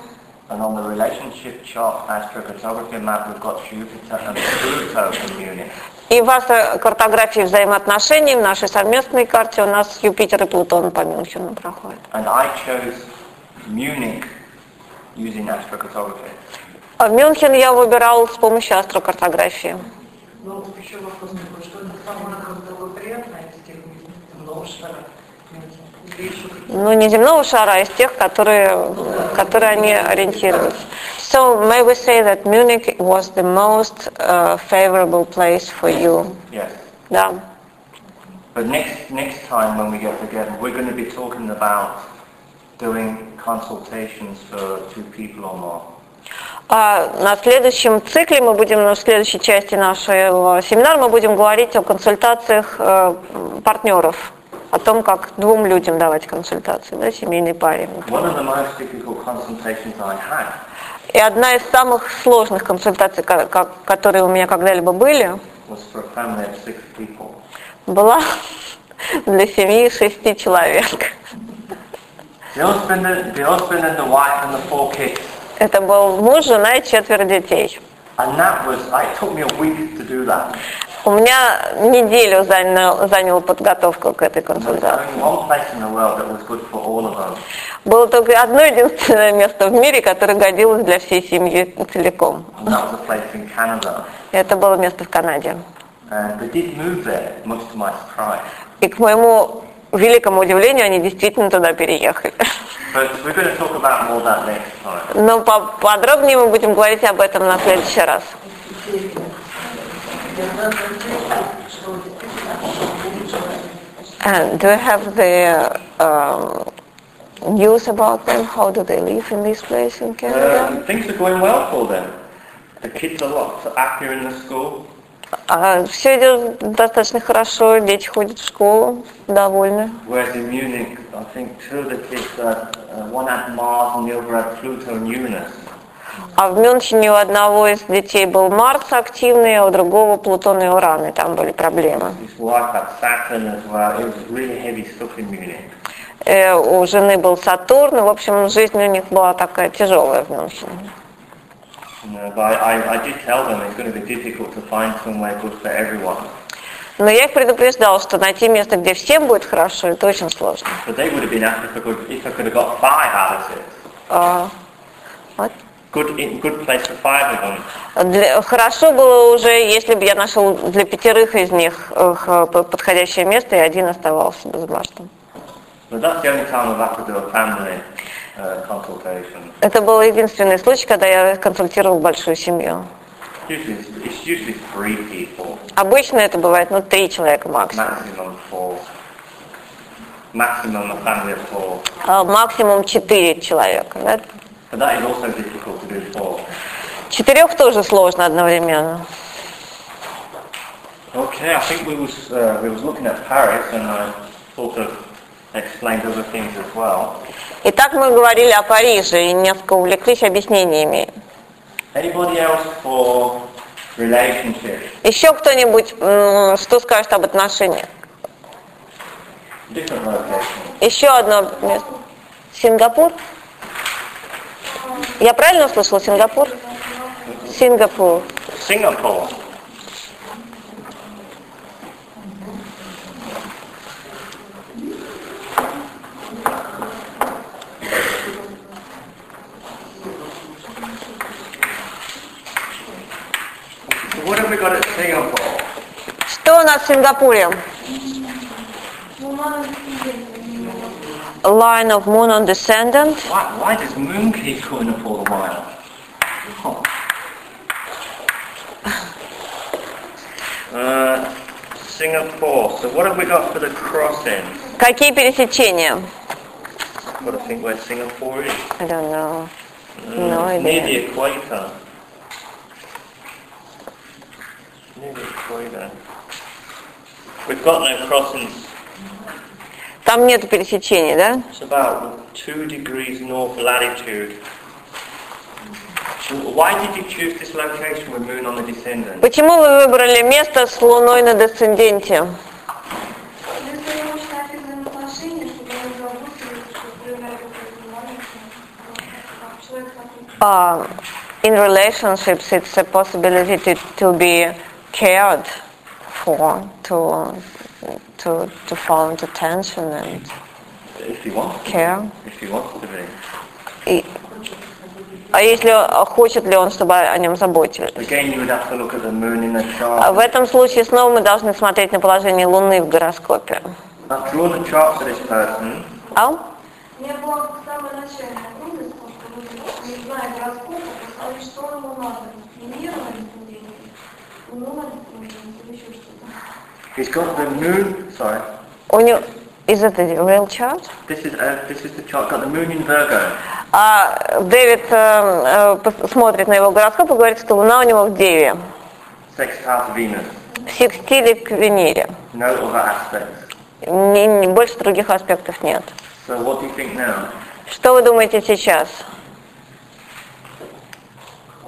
Speaker 1: And on the relationship chart astrophotography map, we've got Jupiter and Pluto in Munich.
Speaker 2: И в картографии взаимоотношений в нашей совместной карте у нас Юпитер и Плутон по Мюнхену проходят.
Speaker 1: And I chose Munich using astrophotography.
Speaker 2: А Мюнхен я выбирал с помощью астрокартографии.
Speaker 3: Ну, еще вопрос такой, что это тех земного шара?
Speaker 2: Ну, не земного шара, а из тех, которые, которые они ориентируются. So, may we say that Munich was the most uh, favorable place for you?
Speaker 1: Yes.
Speaker 2: Да.
Speaker 1: But next next time when we get together, we're going to be talking about doing consultations for two people or more.
Speaker 2: А на следующем цикле мы будем, на следующей части нашего семинара мы будем говорить о консультациях э, партнеров, о том, как двум людям давать консультации, да, семейной паре. И одна из самых сложных консультаций, ко- ко- которые у меня когда-либо были, была для семьи шести человек. Это был муж, жена и четверо детей.
Speaker 1: And that was, it took me a week to do that.
Speaker 2: У меня неделю заняла, заняла подготовка к этой консультации. Было только одно единственное место в мире, которое годилось для всей семьи целиком. Это было место в Канаде. И к моему великому удивлению, они действительно туда переехали. Но подробнее мы будем говорить об этом на следующий раз. And do you have the um, news about them? How do they live in this place in Canada?
Speaker 1: Uh, things are going well for them. The kids are lot happier in the school.
Speaker 2: все идет достаточно хорошо, дети ходят в школу, довольны.
Speaker 1: Whereas in Munich, I think two of the kids, uh, uh, one had Mars and the other had Pluto and Uranus.
Speaker 2: А в Мюнхене у одного из детей был Марс активный, а у другого Плутон и Уран, и там были проблемы. Э, у жены был Сатурн, и, в общем, жизнь у них была такая тяжелая в Мюнхене.
Speaker 1: Everyone.
Speaker 2: Но я их предупреждал, что найти место, где всем будет хорошо, это очень сложно.
Speaker 1: But they would have been happy if I could, if I could have got five out of six. Good, good place for five of them.
Speaker 2: Для- хорошо было уже, если бы я нашел для пятерых из них э, подходящее место, и один оставался
Speaker 1: a family. uh.
Speaker 2: Это был единственный случай, когда я консультировал большую семью.
Speaker 1: Usually, it's, it's usually three people,
Speaker 2: Обычно это бывает, ну, три человека максимум.
Speaker 1: maximum four. Maximum a family of four.
Speaker 2: А максимум четыре человека. да?
Speaker 1: That is also difficult to do four.
Speaker 2: Четырех тоже сложно одновременно.
Speaker 1: Okay, I think we was uh, we was looking at Paris and I sort of explained other things as well.
Speaker 2: Итак, мы говорили о Париже и несколько увлеклись объяснениями.
Speaker 1: Anybody else for relationships?
Speaker 2: Еще кто-нибудь что скажет об отношениях?
Speaker 1: Different locations.
Speaker 2: Еще одно место. Сингапур? Я правильно услышала Сингапур? Сингапур.
Speaker 1: Singapore?
Speaker 2: Что у нас в Сингапуре? Line of moon on descendant.
Speaker 1: Why, why does moon keep coming up all the while? Oh. Uh, Singapore. So what have we got for the crossing?
Speaker 2: Какие пересечения?
Speaker 1: Got to think where Singapore is.
Speaker 2: I don't know.
Speaker 1: Uh,
Speaker 2: No
Speaker 1: it's near
Speaker 2: idea.
Speaker 1: the equator. Near the equator. We've got no crossings.
Speaker 2: Там нет пересечений, да?
Speaker 1: It's about two degrees north latitude. Why did you choose this location with moon on the descendant?
Speaker 2: Почему вы выбрали место с луной на десценденте? Uh, in relationships, it's a possibility to, to be cared for, to, to, to found attention and
Speaker 1: If he wants to.
Speaker 2: care.
Speaker 1: If he wants to be.
Speaker 2: И, а если а хочет ли он, чтобы о нем заботились?
Speaker 1: Again, you would have to look at the moon in the
Speaker 2: А
Speaker 1: chart.
Speaker 2: В этом случае снова мы должны смотреть на положение Луны в гороскопе. А?
Speaker 4: У меня была самая начальная трудность, потому что вы, не зная гороскопа, посмотреть, что ему надо. Венера на десценденте, Луну на десценденте или еще что-то.
Speaker 1: He's got the moon. Sorry.
Speaker 2: У него... Is it a real chart?
Speaker 1: This is uh, this is the chart. Got the moon in Virgo.
Speaker 2: А Дэвид э, э, смотрит на его гороскоп и говорит, что Луна у него в Деве,
Speaker 1: Sextile to Venus.
Speaker 2: в секстиле к Венере.
Speaker 1: No other aspects.
Speaker 2: Не- не- больше других аспектов нет.
Speaker 1: So what do you think now?
Speaker 2: Что вы думаете сейчас?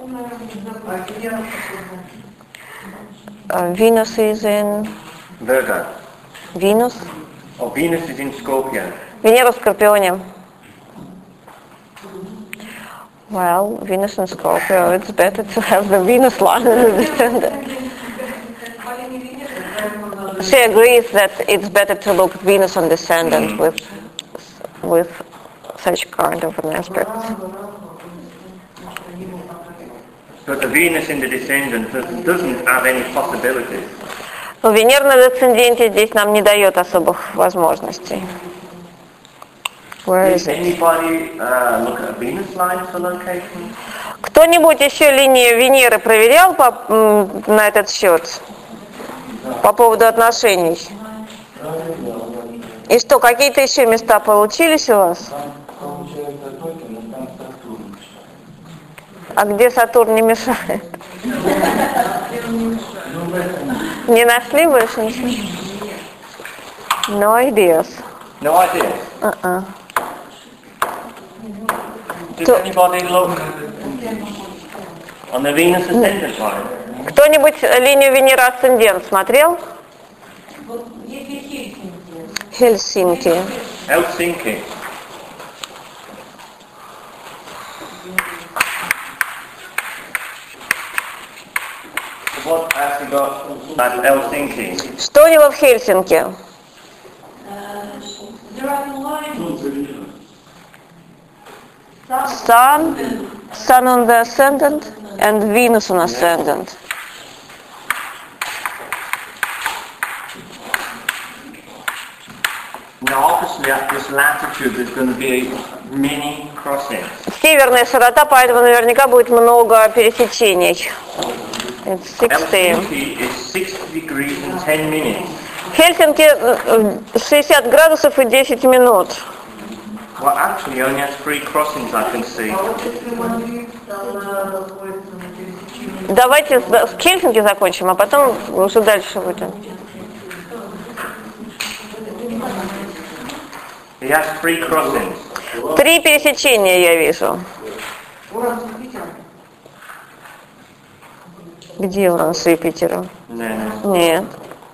Speaker 4: Он, наверное,
Speaker 2: Э, Venus is in...
Speaker 1: Virgo.
Speaker 2: Venus?
Speaker 1: Oh, Venus is in Scorpio.
Speaker 2: Венера в Скорпионе. Well, Venus in Scorpio, it's better to have the Venus line in the descendant.
Speaker 4: Полине Венеры,
Speaker 2: She agrees that it's better to look at Venus on descendant with with such kind of an aspect.
Speaker 1: But the Venus in the descendant doesn't, doesn't have any possibilities.
Speaker 2: Но Венера на десценденте здесь нам не дает особых возможностей.
Speaker 1: Uh?
Speaker 2: Кто-нибудь еще линии Венеры проверял по- на этот счет? По поводу отношений? И что, какие-то еще места получились у вас? А где Сатурн не мешает? Не нашли больше ничего? No ideas.
Speaker 1: No idea.
Speaker 2: Uh-uh.
Speaker 1: Did
Speaker 2: So-
Speaker 1: anybody look on the Venus ascendant line?
Speaker 2: Кто-нибудь линию Венера асцендент смотрел?
Speaker 3: Хельсинки,
Speaker 2: Хельсинки.
Speaker 1: Helsinki. What has he got at Helsinki?
Speaker 2: Что у него в Хельсинки? Sun, Sun on the ascendant, and Venus on ascendant.
Speaker 1: Now obviously at this latitude there's going to be many crossings.
Speaker 2: Северная широта, поэтому наверняка будет много пересечений. It's 60.
Speaker 1: Helsinki is 60 degrees and 10 minutes.
Speaker 2: В Хельсинки э, э, 60 градусов и 10 минут.
Speaker 1: Well, actually, only has three crossings I can see.
Speaker 2: Давайте с Хельсинки закончим, а потом уже дальше будем.
Speaker 1: It has three crossings.
Speaker 2: Три пересечения я вижу. Где Урал с Юпитером?
Speaker 1: No.
Speaker 2: Нет.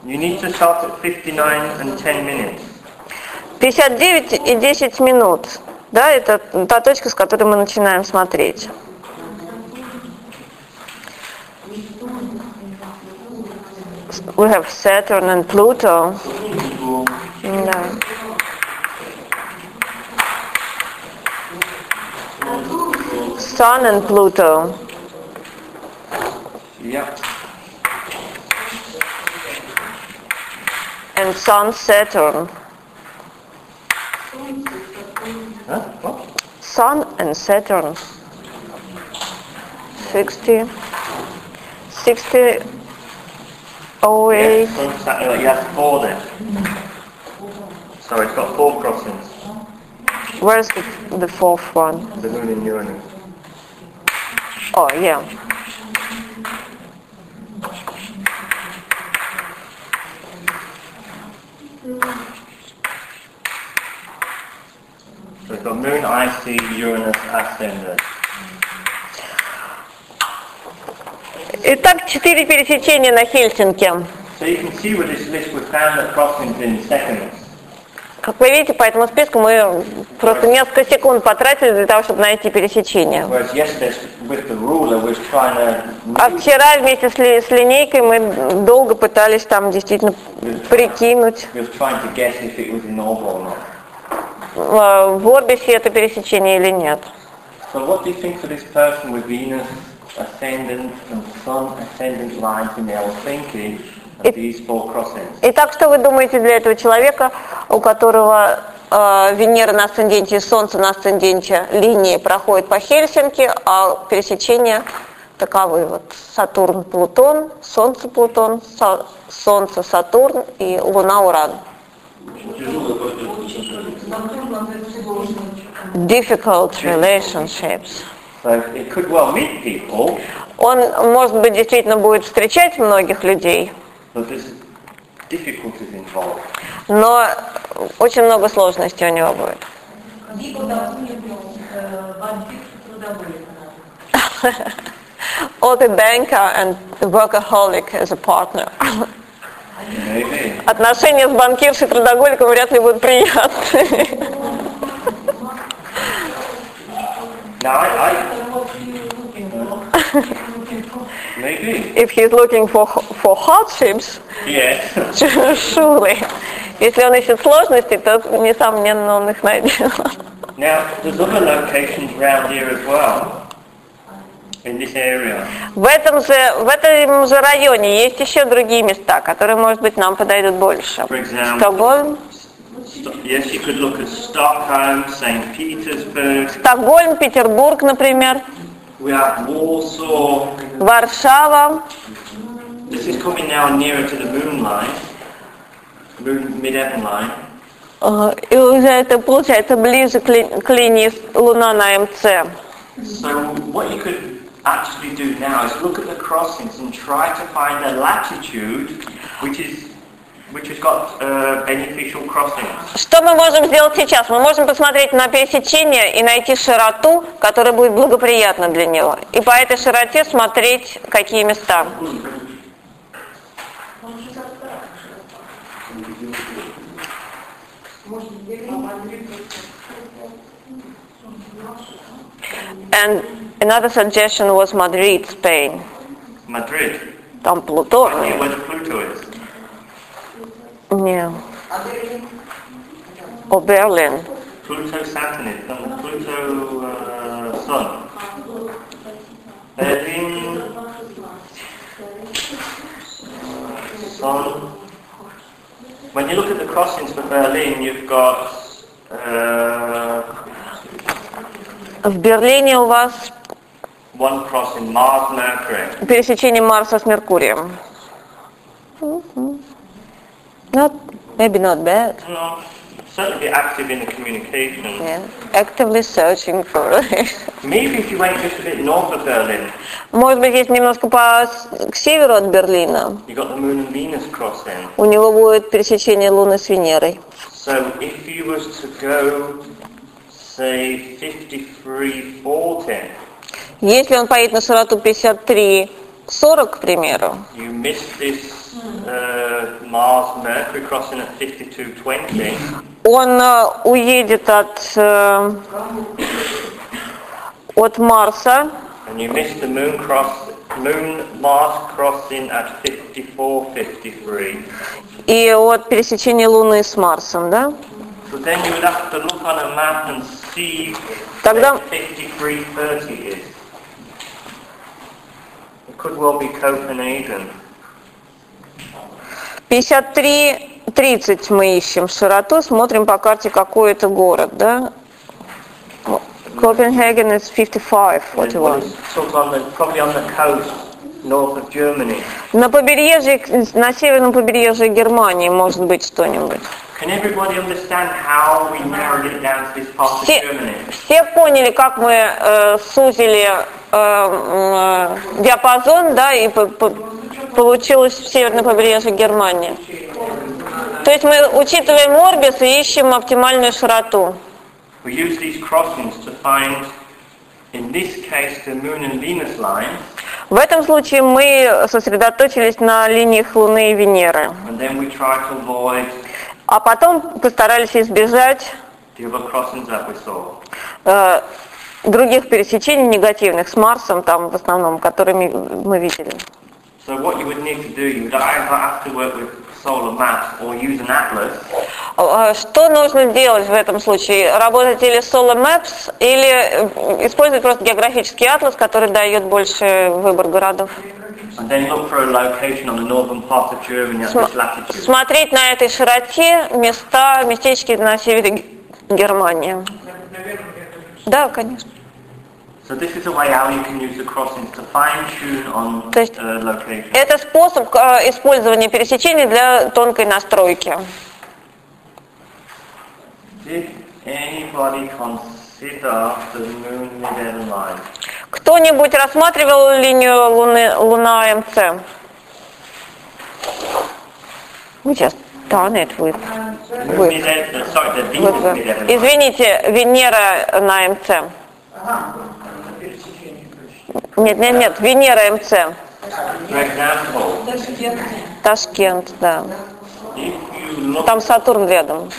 Speaker 1: You need to start at 59 and 10 minutes.
Speaker 2: 59 и 10 минут. Да, это та точка, с которой мы начинаем смотреть. We have Saturn and Pluto. Да. Sun and Pluto.
Speaker 1: Yeah.
Speaker 2: And Sun, Saturn.
Speaker 1: Huh? What?
Speaker 2: Sun and Saturn. 60, 60, 08.
Speaker 1: Yeah, sun, Saturn, you have four then. Sorry, it's got four crossings.
Speaker 2: Where's the, the fourth one?
Speaker 1: The moon in Uranus.
Speaker 2: Oh, yeah.
Speaker 1: Got moon, IC, Uranus, ascendant.
Speaker 2: Итак, четыре пересечения на Хельсинки.
Speaker 1: So you can see with this list we've found the crossings in seconds.
Speaker 2: Как вы видите, по этому списку мы просто несколько секунд потратили для того, чтобы найти
Speaker 1: the to
Speaker 2: А вчера вместе с, ли- с линейкой мы долго пытались там действительно прикинуть, в орбисе это пересечение или нет.
Speaker 1: So what do you think for this person with Venus ascendant and Sun ascendant lines in their thinking of these four crossings?
Speaker 2: Итак, что вы думаете для этого человека, у которого э, Венера на асценденте и Солнце на асценденте линии проходит по Хельсинки, а пересечения таковы. Вот Сатурн, Плутон, Солнце, Плутон, Со- Солнце, Сатурн и Луна, Уран. Difficult relationships.
Speaker 1: So it could well meet people,
Speaker 2: Он, может быть, действительно будет встречать многих людей,
Speaker 1: but there's difficulties involved.
Speaker 2: но очень много сложностей у него будет.
Speaker 3: Либо, допустим, э, бандит трудовые.
Speaker 2: Or the banker and the workaholic as a partner. Отношения с банкиршей трудоголиком вряд ли будут приятны. If he's looking for, for hardships,
Speaker 1: Yes.
Speaker 2: surely. Если он ищет сложности, то, несомненно, он их найдет.
Speaker 1: Now there's other locations around here as well.
Speaker 2: В этом же, в этом же районе есть еще другие места, которые, может быть, нам подойдут больше. Стокгольм,
Speaker 1: yes, you could look at Stockholm, St. Petersburg.
Speaker 2: Стокгольм, Петербург, например,
Speaker 1: We have Warsaw.
Speaker 2: Варшава.
Speaker 1: This is coming now nearer to the moon line, moon mid-heaven line.
Speaker 2: И уже это получается ближе к, ли- к линии Луна на МЦ.
Speaker 1: So what you could actually do now is look at the crossings and try to find a latitude which is which has got uh, beneficial crossings.
Speaker 2: Что мы можем сделать сейчас? Мы можем посмотреть на пересечение и найти широту, которая будет благоприятна для него. И по этой широте смотреть, какие места. And Another suggestion was Madrid, Spain.
Speaker 1: Madrid?
Speaker 2: Там Плутон.
Speaker 1: Okay, what Pluto
Speaker 2: No. Or Berlin.
Speaker 1: Pluto Saturn, Pluto uh, Sun. Berlin Sun. When you look at the crossings for Berlin, you've got.
Speaker 2: Uh, В Берлине у вас пересечение Марса с Меркурием. Not, maybe not bad.
Speaker 1: No, certainly active in the communication.
Speaker 2: Yeah. Actively searching for.
Speaker 1: Maybe if you went just a bit north of Berlin,
Speaker 2: Может быть, если немножко по, к северу от Берлина,
Speaker 1: you got the Moon and Venus crossing.
Speaker 2: у него будет пересечение Луны с Венерой.
Speaker 1: So if you was to go, say, 5340,
Speaker 2: Если он поедет на широту 53-40, к примеру,
Speaker 1: you miss this uh, Mars-Mercury crossing at 5220,
Speaker 2: он э, уедет от, э, от Марса
Speaker 1: and you miss the Moon cross, Moon-Mars crossing at 5453.
Speaker 2: и от пересечения Луны с Марсом, да?
Speaker 1: So then you would have to look on a map and see
Speaker 2: Тогда-
Speaker 1: where 5330 is. It could well be Copenhagen.
Speaker 2: 53-30 мы ищем широту, смотрим по карте, какой это город, да? Copenhagen is 55,
Speaker 1: Well,
Speaker 2: 41.
Speaker 1: it's sort of on the, probably on the coast north of Germany.
Speaker 2: На побережье, на северном побережье Германии может быть что-нибудь. Все, все поняли, как мы э, сузили э, э, диапазон, да, и по- по- получилось северное побережье Германии. То есть мы учитываем Орбис и ищем оптимальную широту.
Speaker 1: We use these crossings to find,
Speaker 2: В этом случае мы сосредоточились на линиях Луны и Венеры,
Speaker 1: and then we try to avoid
Speaker 2: а потом постарались избежать э, других пересечений негативных с Марсом, там в основном, которыми мы видели.
Speaker 1: So what you would need to do, you would either have to work with atlas,
Speaker 2: А, Что нужно делать в этом случае? Работать или с Solar Maps, или э, использовать просто географический атлас, который дает больше выбор городов. Смотреть на этой широте места, местечки на севере Германии. Да, конечно. То есть-. Это способ э, использования пересечений для тонкой настройки. Кто-нибудь рассматривал линию Луны, Луна МЦ?
Speaker 1: Sorry, the
Speaker 2: with
Speaker 1: Venus mid line.
Speaker 2: Извините, Венера на МЦ. Нет, нет, нет, Венера МЦ. Ташкент, да. Там Сатурн рядом.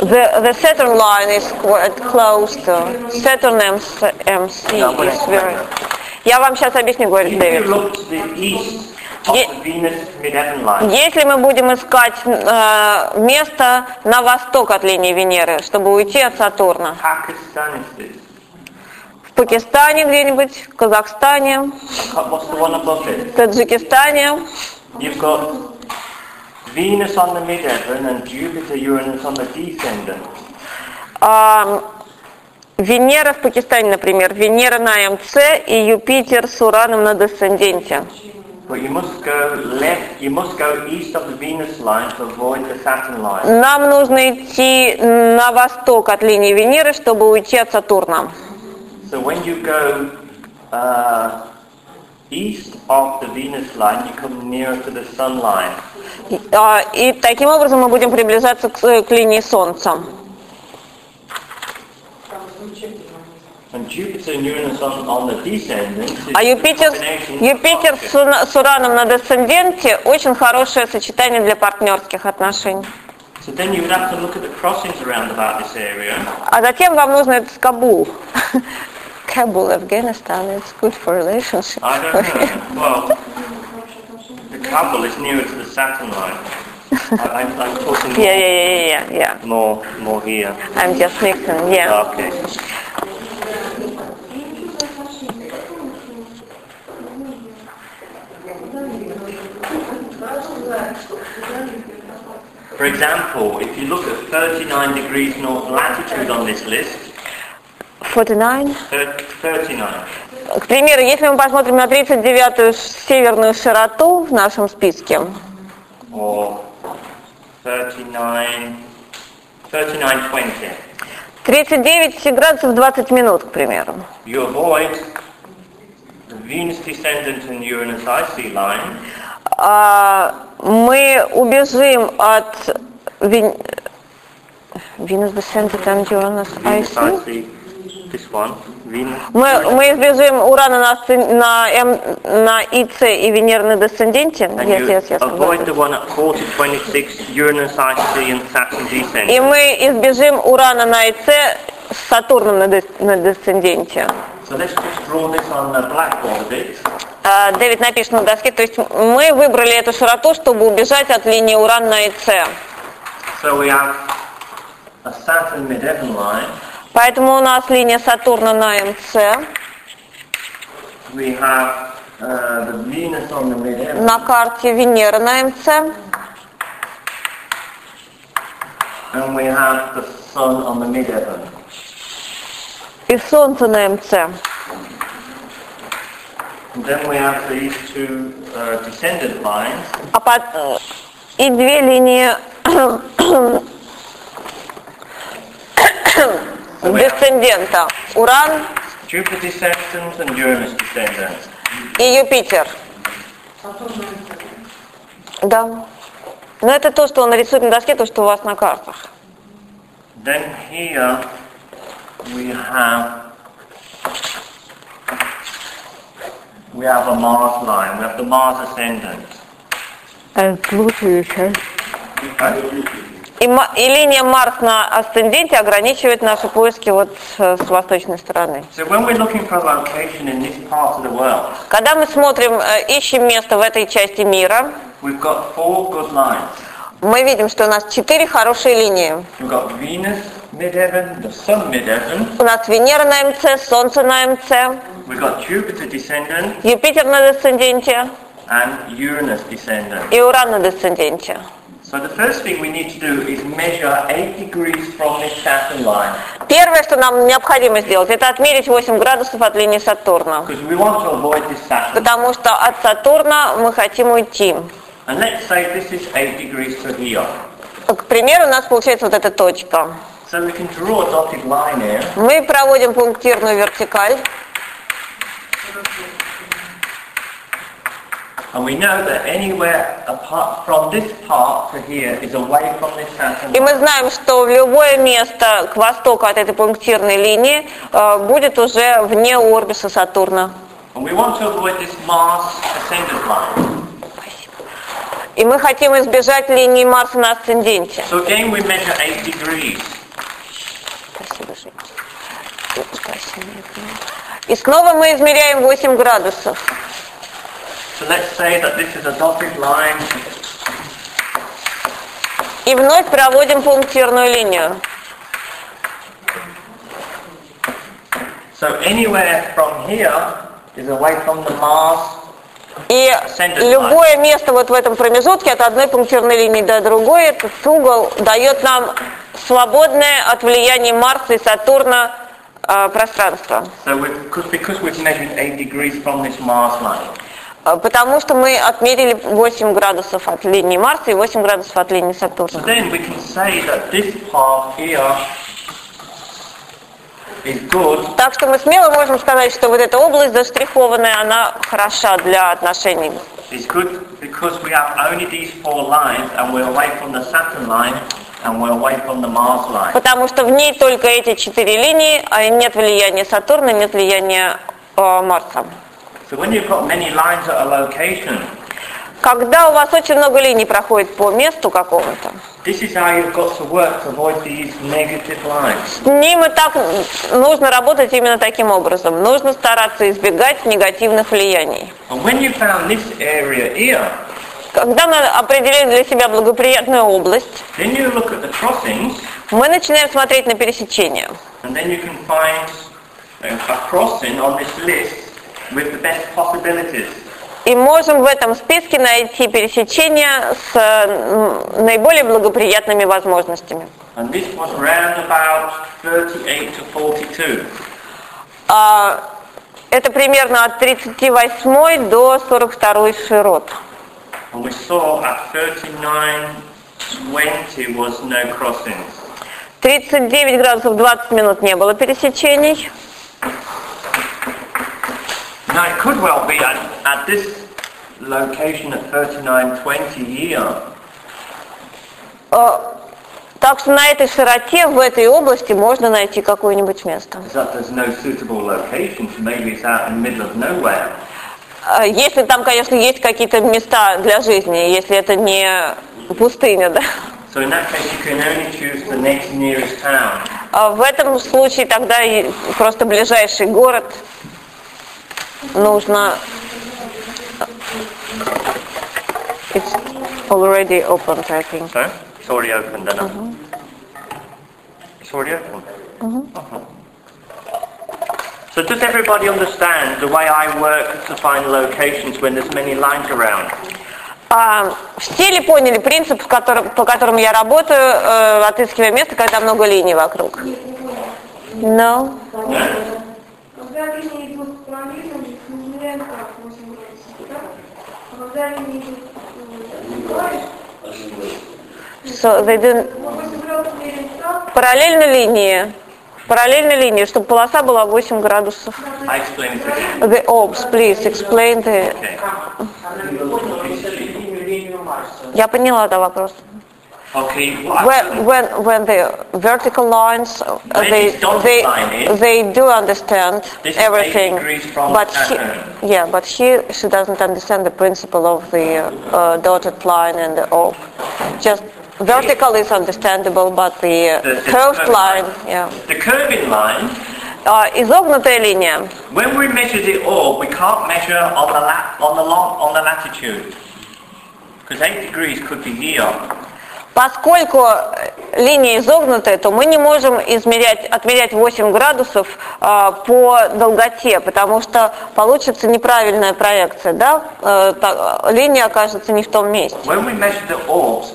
Speaker 2: The, the Saturn line is quite close to Saturn MC, MC is very... Я вам сейчас объясню, говорит Дэвид. Если мы будем искать э, место на восток от линии Венеры, чтобы уйти от Сатурна, в Пакистане где-нибудь, в Казахстане, в Таджикистане,
Speaker 1: You've got Venus on the mid-heaven and Jupiter, Uranus on the descendant.
Speaker 2: а, Венера в Пакистане, например, Венера на МЦ и Юпитер с Ураном на десценденте. Нам нужно идти на восток от линии Венеры, чтобы уйти от Сатурна.
Speaker 1: So when you go uh, east of the Venus line, you come nearer to the Sun line.
Speaker 2: И, а, таким образом мы будем приближаться к, к линии Солнца.
Speaker 1: And Jupiter and Uranus on, on the descendant is
Speaker 2: А Юпитер, Юпитер с, с Ураном на десценденте очень хорошее сочетание для партнерских отношений.
Speaker 1: So then you would have to look at the crossings around about this area.
Speaker 2: А затем вам нужно это с Kabul, Afghanistan, it's good for relationships.
Speaker 1: I don't know. well, the Kabul is nearer to the Saturn line. I, am I'm talking
Speaker 2: yeah, yeah, yeah, yeah, yeah.
Speaker 1: More, more here.
Speaker 2: I'm just mixing, yeah.
Speaker 1: Ah, okay. For example, if you look at 39 degrees north latitude on this list,
Speaker 2: 49.
Speaker 1: Thir- 39.
Speaker 2: К примеру, если мы посмотрим на 39-ю северную широту в нашем списке,
Speaker 1: Or 39, 39, 20.
Speaker 2: 39 градусов 20 минут, к примеру.
Speaker 1: You avoid Venus descendant and Uranus IC line.
Speaker 2: А, мы убежим от Вен... Venus Descendant and Uranus
Speaker 1: Venus
Speaker 2: Мы, мы избежим Урана на, на, М, на ИЦ и Венерной Десценденте.
Speaker 1: And
Speaker 2: Yes,
Speaker 1: you
Speaker 2: yes, yes.
Speaker 1: avoid the one at 40, 26, Uranus IC and Saturn
Speaker 2: И мы избежим Урана на ИЦ с Сатурном на, дес- на Десценденте.
Speaker 1: So let's just draw this on the blackboard a bit.
Speaker 2: А, Дэвид напишет на доске, то есть мы выбрали эту широту, чтобы убежать от линии Уран на ИЦ.
Speaker 1: So we have a Saturn mid-heaven line.
Speaker 2: Поэтому у нас линия Сатурна на МЦ.
Speaker 1: We have uh, the Venus on the mid-heaven.
Speaker 2: На карте Венера на МЦ.
Speaker 1: And we have the Sun on the mid-heaven.
Speaker 2: И Солнце на МЦ.
Speaker 1: And then we have these two uh, descendant lines.
Speaker 2: А под- э, и две линии десцендента. Уран
Speaker 1: and
Speaker 2: и Юпитер. Да. Но это то, что он рисует на доске, то, что у вас на картах.
Speaker 1: Then here we have we have a Mars line. We have the Mars ascendant. Right?
Speaker 2: И, ма- и линия Марс на асценденте ограничивает наши поиски вот с восточной стороны.
Speaker 1: So
Speaker 2: Когда мы смотрим, э, ищем место в этой части мира, мы видим, что у нас четыре хорошие линии.
Speaker 1: Venus midheaven.
Speaker 2: У нас Венера на МЦ, Солнце на МЦ, Юпитер на десценденте и Уран на десценденте.
Speaker 1: So the first thing we need to do is measure 8 degrees from this Saturn line
Speaker 2: Первое, что нам необходимо сделать, это отмерить 8 градусов от линии Сатурна. Потому что от Сатурна мы хотим уйти.
Speaker 1: And let's say this is 8 degrees to here.
Speaker 2: К примеру, у нас получается вот эта точка. Мы проводим пунктирную вертикаль.
Speaker 1: And we know that anywhere apart from this part to here is away from this Saturn
Speaker 2: И мы знаем, что в любое место к востоку от этой пунктирной линии э, будет уже вне орбиса Сатурна.
Speaker 1: And we want to avoid this Mars ascendant line.
Speaker 2: И мы хотим избежать линии Марса на асценденте.
Speaker 1: So again we measure 8 degrees.
Speaker 2: Спасибо. Спасибо. И снова мы измеряем 8 градусов.
Speaker 1: So let's say that this is a dotted line.
Speaker 2: И вновь проводим пунктирную линию.
Speaker 1: So anywhere from here is away from the Mars.
Speaker 2: И любое место вот в этом промежутке от одной пунктирной линии до другой, этот угол дает нам свободное от влияния Марса и Сатурна э, пространство.
Speaker 1: So because we've measured 8 degrees from this Mars line.
Speaker 2: Э, Потому что мы отмерили 8 градусов от линии Марса и 8 градусов от линии
Speaker 1: So
Speaker 2: Сатурна.
Speaker 1: then we can say that this part here is good
Speaker 2: Так что мы смело можем сказать, что вот эта область заштрихованная, она хороша для отношений.
Speaker 1: is good because we have only these four lines and we're away from the Saturn line and we're away from the Mars line.
Speaker 2: Потому что в ней только эти четыре линии, а нет влияния Сатурна, нет влияния э, Марса. Когда у вас очень много линий проходит по месту какому-то,
Speaker 1: this is how you've got to work to avoid these negative lines.
Speaker 2: с ним и так нужно работать именно таким образом. Нужно стараться избегать негативных влияний.
Speaker 1: And when you found this area here,
Speaker 2: Когда мы определили для себя благоприятную область, мы начинаем смотреть на пересечения.
Speaker 1: and then you can find a, a crossing on this list with the best possibilities.
Speaker 2: И можем в этом списке найти пересечения с э, наиболее благоприятными возможностями.
Speaker 1: And this was round about 38 to 42.
Speaker 2: А, это примерно от 38 до 42 широт.
Speaker 1: And we saw at 39.20 was no crossings.
Speaker 2: 39 градусов 20 минут не было пересечений.
Speaker 1: Now it could well be at, at this location at 39.20 here,
Speaker 2: Э, Так что на этой широте, в этой области можно найти какое-нибудь место.
Speaker 1: of.
Speaker 2: Э, Если там, конечно, есть какие-то места для жизни, если это не пустыня, да.
Speaker 1: So in that case you can only choose the next nearest town.
Speaker 2: А в этом случае тогда просто ближайший город нужно... It's already opened, I think.
Speaker 1: So it's already open then. It's already open. Uh-huh. So does everybody understand the way I work to find locations when there's many lines around?
Speaker 2: А, все ли поняли принцип, по которому я работаю, э, отыскивая место, когда много линий вокруг? No.
Speaker 4: Когда линии идут параллельно, мы измеряем как 8 градусов, да? А когда линии идут э, параллельно,
Speaker 2: So they didn't...
Speaker 4: мы 8 градусов меряем так,
Speaker 2: Параллельно линии. Параллельно линии, чтобы полоса была 8 градусов.
Speaker 1: I explain it again.
Speaker 2: The orbs, please, explain the...
Speaker 1: Okay.
Speaker 2: Я поняла этот вопрос.
Speaker 1: Okay. Well, I-
Speaker 2: When, when, when the vertical lines, uh,
Speaker 1: When
Speaker 2: they,
Speaker 1: this dotted
Speaker 2: they,
Speaker 1: line is-
Speaker 2: they do understand
Speaker 1: This is
Speaker 2: everything,
Speaker 1: 8 degrees from
Speaker 2: but she,
Speaker 1: Saturn.
Speaker 2: yeah, but she, she doesn't understand the principle of the uh, dotted line and the orb. Just vertical is understandable, but the, uh,
Speaker 1: The- the
Speaker 2: curved
Speaker 1: curved
Speaker 2: line,
Speaker 1: line.
Speaker 2: yeah.
Speaker 1: The curving line,
Speaker 2: А, изогнутая линия.
Speaker 1: when we measure the orb, we can't measure on the lat, on the long, on the latitude. Because 8 degrees could be here.
Speaker 2: Поскольку э, линия изогнутая, то мы не можем измерять, отмерять 8 градусов а, по долготе, потому что получится неправильная проекция, да? Э, та- линия окажется не в том месте.
Speaker 1: Orbs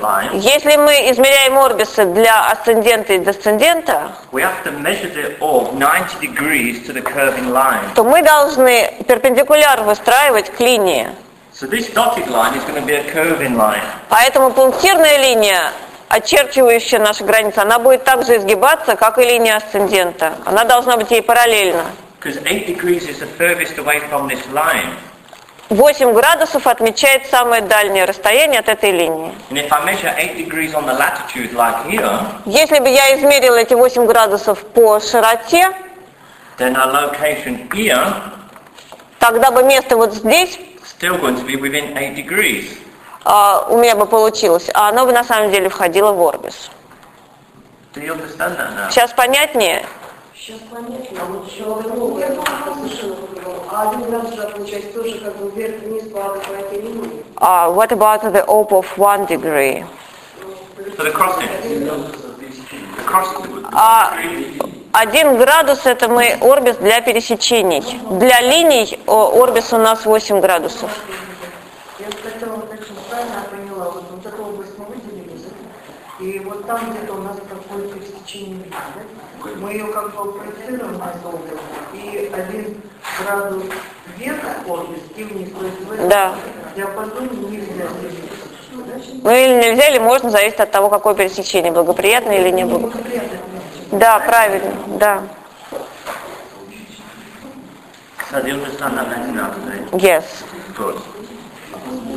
Speaker 1: lines,
Speaker 2: Если мы измеряем орбисы для асцендента и десцендента,
Speaker 1: we have to measure the orb 90 degrees to the curving line.
Speaker 2: то мы должны перпендикуляр выстраивать к линии.
Speaker 1: So this dotted line is going to be a curving line.
Speaker 2: Поэтому пунктирная линия, очерчивающая наши границы, она будет также изгибаться, как и линия асцендента. Она должна быть ей параллельна.
Speaker 1: Because 8 degrees is the furthest away from this line.
Speaker 2: 8 градусов отмечает самое дальнее расстояние от этой линии.
Speaker 1: And if I measure 8 degrees on the latitude like here,
Speaker 2: Если бы я измерила эти 8 градусов по широте,
Speaker 1: then our location here
Speaker 2: тогда бы место вот здесь
Speaker 1: still going to be within eight degrees.
Speaker 2: Uh, у меня бы получилось, а оно бы на самом деле входило в орбис. Сейчас понятнее?
Speaker 3: Сейчас понятно, а вот еще ну, я тоже слышала, а один градус получается тоже как бы вверх-вниз по, этой линии.
Speaker 2: Uh, what about the op of one degree?
Speaker 1: So the crossing, the crossing.
Speaker 2: Uh, один градус – это мы орбис для пересечений. Для линий орбис у нас 8 градусов.
Speaker 3: Я хотела уточнить, правильно поняла, вот, вот эту область мы выделили, и вот там где-то у нас такое пересечение да? Мы ее как бы проецируем на эту и один градус вверх орбис и вниз, то есть в этом
Speaker 2: да.
Speaker 3: диапазоне нельзя
Speaker 2: Ну или нельзя, или можно, зависит от того, какое пересечение, благоприятное или неблагоприятное. Да, правильно, да. Yes.
Speaker 1: Good.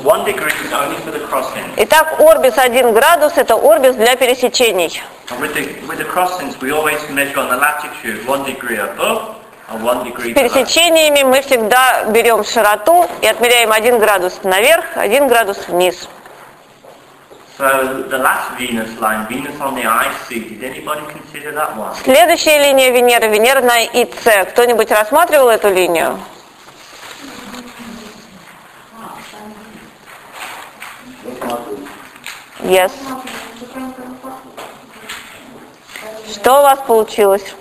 Speaker 1: One degree is only for the crossing.
Speaker 2: Итак, орбис 1 градус это орбис для пересечений.
Speaker 1: And with the, with the crossings, we always measure on the latitude one degree above and one degree
Speaker 2: С
Speaker 1: below.
Speaker 2: пересечениями мы всегда берем широту и отмеряем 1 градус наверх, 1 градус вниз. Следующая линия Венеры, Венера на ИЦ. Кто-нибудь рассматривал эту линию? Yes. Что у вас получилось?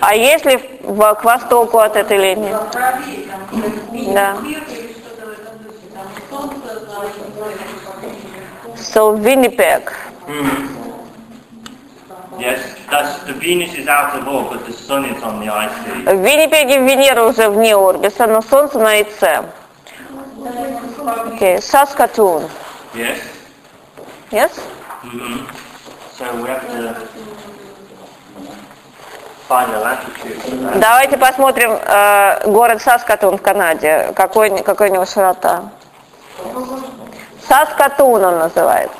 Speaker 2: А если к востоку от этой линии? Да.
Speaker 3: вверх или что-то в этом духе, там солнце,
Speaker 2: So Winnipeg.
Speaker 1: Yes. That's, the Venus is out of orbit, the sun is on the IC.
Speaker 2: В Виннипеге Венера уже вне орбиса, но Солнце на ИЦ. Окей, Saskatoon.
Speaker 1: Yes?
Speaker 2: Yes?
Speaker 1: hmm So we have to find the latitude that.
Speaker 2: Давайте посмотрим э, город Саскатун в Канаде. Какой, какой у него широта? Саскатун он называется.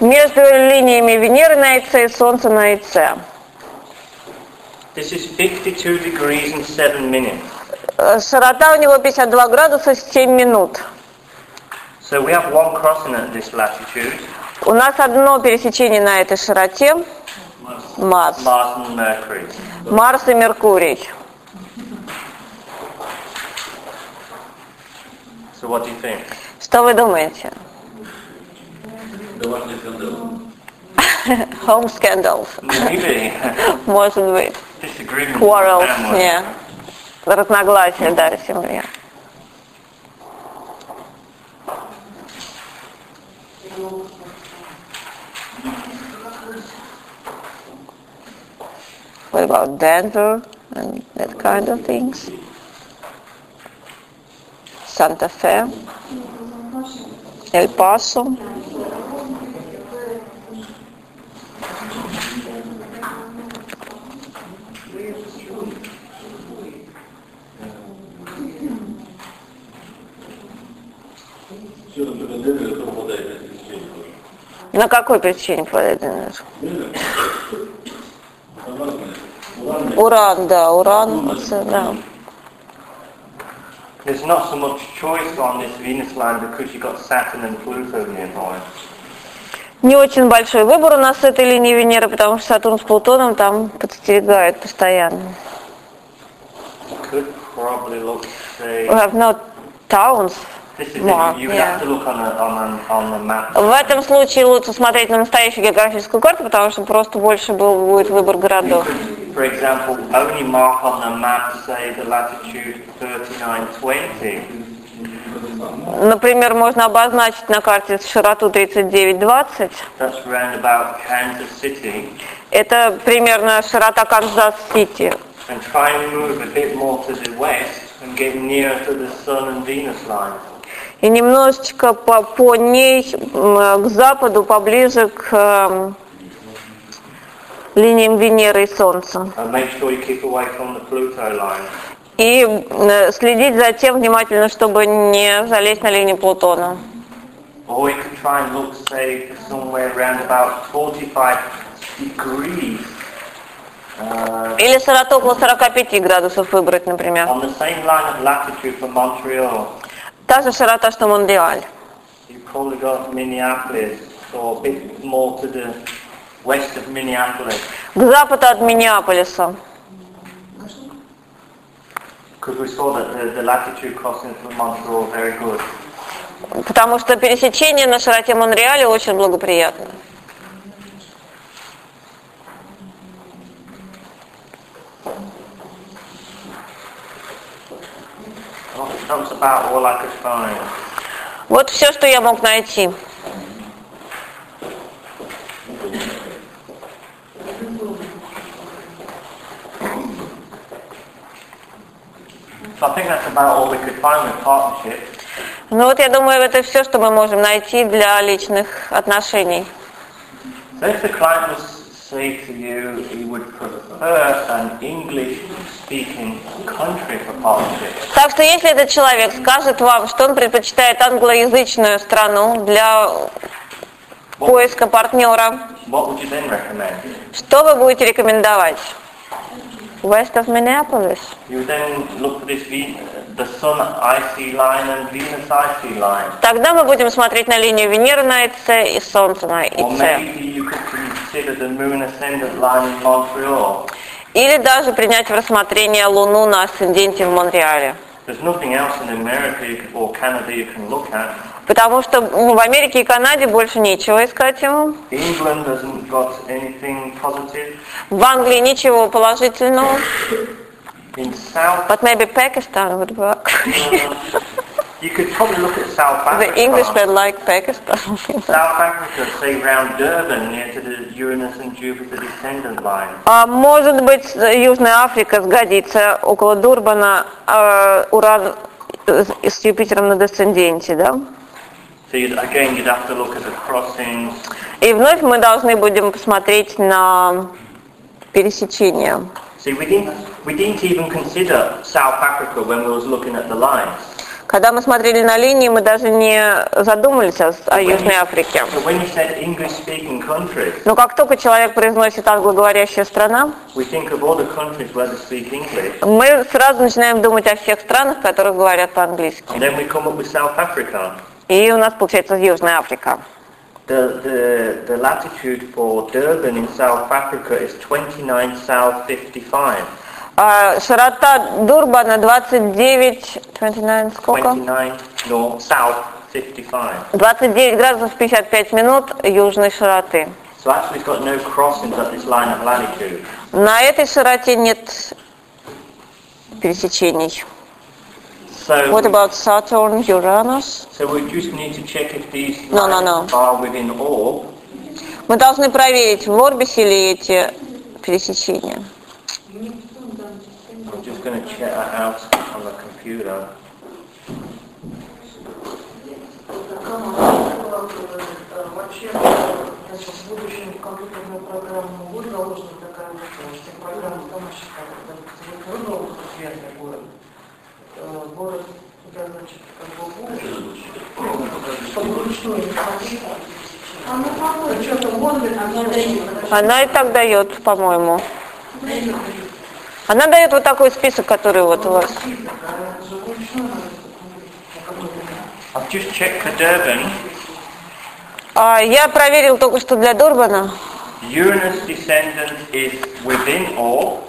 Speaker 2: Между линиями Венеры на ИЦ и Солнца на ИЦ.
Speaker 1: This is 52 degrees and 7 minutes.
Speaker 2: Э, Широта у него 52 градуса 7 минут.
Speaker 1: So we have one crossing at this latitude,
Speaker 2: У нас одно пересечение на этой широте. Марс. Марс и Меркурий.
Speaker 1: So what do you think?
Speaker 2: Что вы думаете? Home scandals.
Speaker 1: Maybe
Speaker 2: Может быть.
Speaker 1: disagreement.
Speaker 2: Quarrels.
Speaker 1: family.
Speaker 2: Yeah. Разногласия, да, в семье. What about Denver and that kind of things? El Paso. На какой причине попадает Денвер? Уран, да, уран, да.
Speaker 1: There's not so much choice on this Venus line because you've got Saturn and Pluto nearby.
Speaker 2: Не очень большой выбор у нас с этой линии Венеры, потому что Сатурн с Плутоном там подстерегают постоянно.
Speaker 1: Could probably look, say,
Speaker 2: We have no towns. yeah.
Speaker 1: on a, on a.
Speaker 2: В этом случае лучше смотреть на настоящую географическую карту, потому что просто больше был, будет выбор городов.
Speaker 1: For example, only mark on the map, say, the latitude 3920.
Speaker 2: Например, можно обозначить на карте широту 39-20.
Speaker 1: That's round about Kansas City.
Speaker 2: Это примерно широта Канзас-Сити. И немножечко по, по ней к западу, поближе к эм, линиям Венеры и Солнца. И э, следить за тем внимательно, чтобы не залезть на линию Плутона.
Speaker 1: Or we could try and look, say, somewhere around about 45 degrees uh,
Speaker 2: Или широту около 45 градусов выбрать, например. Та же широта, что Монреаль. К западу от Миннеаполиса. Потому что пересечение на широте Монреаля очень благоприятно. Вот все, что я мог найти.
Speaker 1: So I think that's about all we could find with partnership.
Speaker 2: Ну вот я думаю, это все, что мы можем найти для личных отношений.
Speaker 1: So if the client was say to you he would prefer an English-speaking country for partnership,
Speaker 2: Так что если этот человек скажет вам, что он предпочитает англоязычную страну для поиска партнера, что вы будете рекомендовать? West of Minneapolis.
Speaker 1: You then look this the Sun IC line and Venus IC line.
Speaker 2: Тогда мы будем смотреть на линию Венеры на ИЦ и Солнце на
Speaker 1: Or
Speaker 2: ИЦ.
Speaker 1: maybe you could consider the Moon Ascendant line in Montreal.
Speaker 2: Или даже принять в рассмотрение Луну на асценденте в Монреале.
Speaker 1: There's nothing else in America or Canada you can look at.
Speaker 2: Потому что ну, в Америке и Канаде больше нечего искать ему. В Англии ничего положительного. But maybe Pakistan would work.
Speaker 1: You could probably look at South
Speaker 2: The
Speaker 1: Africa.
Speaker 2: Englishmen like Pakistan.
Speaker 1: South Africa, say round Durban, near to the Uranus and Jupiter descendant line.
Speaker 2: А может быть, Южная Африка сгодится около Дурбана, э, Уран э, с Юпитером на десценденте, да? И вновь мы должны будем посмотреть на пересечение. Когда мы смотрели на линии, мы даже не задумались о, о Южной Африке. Но как только человек произносит англоговорящая страна, мы сразу начинаем думать о всех странах, которые говорят по-английски. И у нас получается Южная Африка.
Speaker 1: The, the, the latitude for Durban in South Africa is 29 south 55.
Speaker 2: А широта Дурбана 29, 29 сколько?
Speaker 1: 29 north, south 55.
Speaker 2: 29 градусов 55 минут южной широты.
Speaker 1: So actually it's got no crossings at this line of latitude.
Speaker 2: На этой широте нет пересечений.
Speaker 1: So,
Speaker 2: What about Saturn, Uranus?
Speaker 1: so we just need to check if these
Speaker 2: No, no, no.
Speaker 1: are within orb.
Speaker 2: Мы должны проверить, в орбисе ли эти пересечения.
Speaker 1: I'm just going to check that out on the computer.
Speaker 3: Вообще, значит, в будущем компьютерную программу будет заложена такая программа выбрал город, э, город туда, значит, как бы будет, чтобы вручную не смотреть, а что-то она дает,
Speaker 2: Она и так дает, по-моему. Она дает вот такой список, который вот у вас.
Speaker 1: I've just checked for Durban.
Speaker 2: А, я проверил только что для Дурбана.
Speaker 1: Uranus descendant is within orb,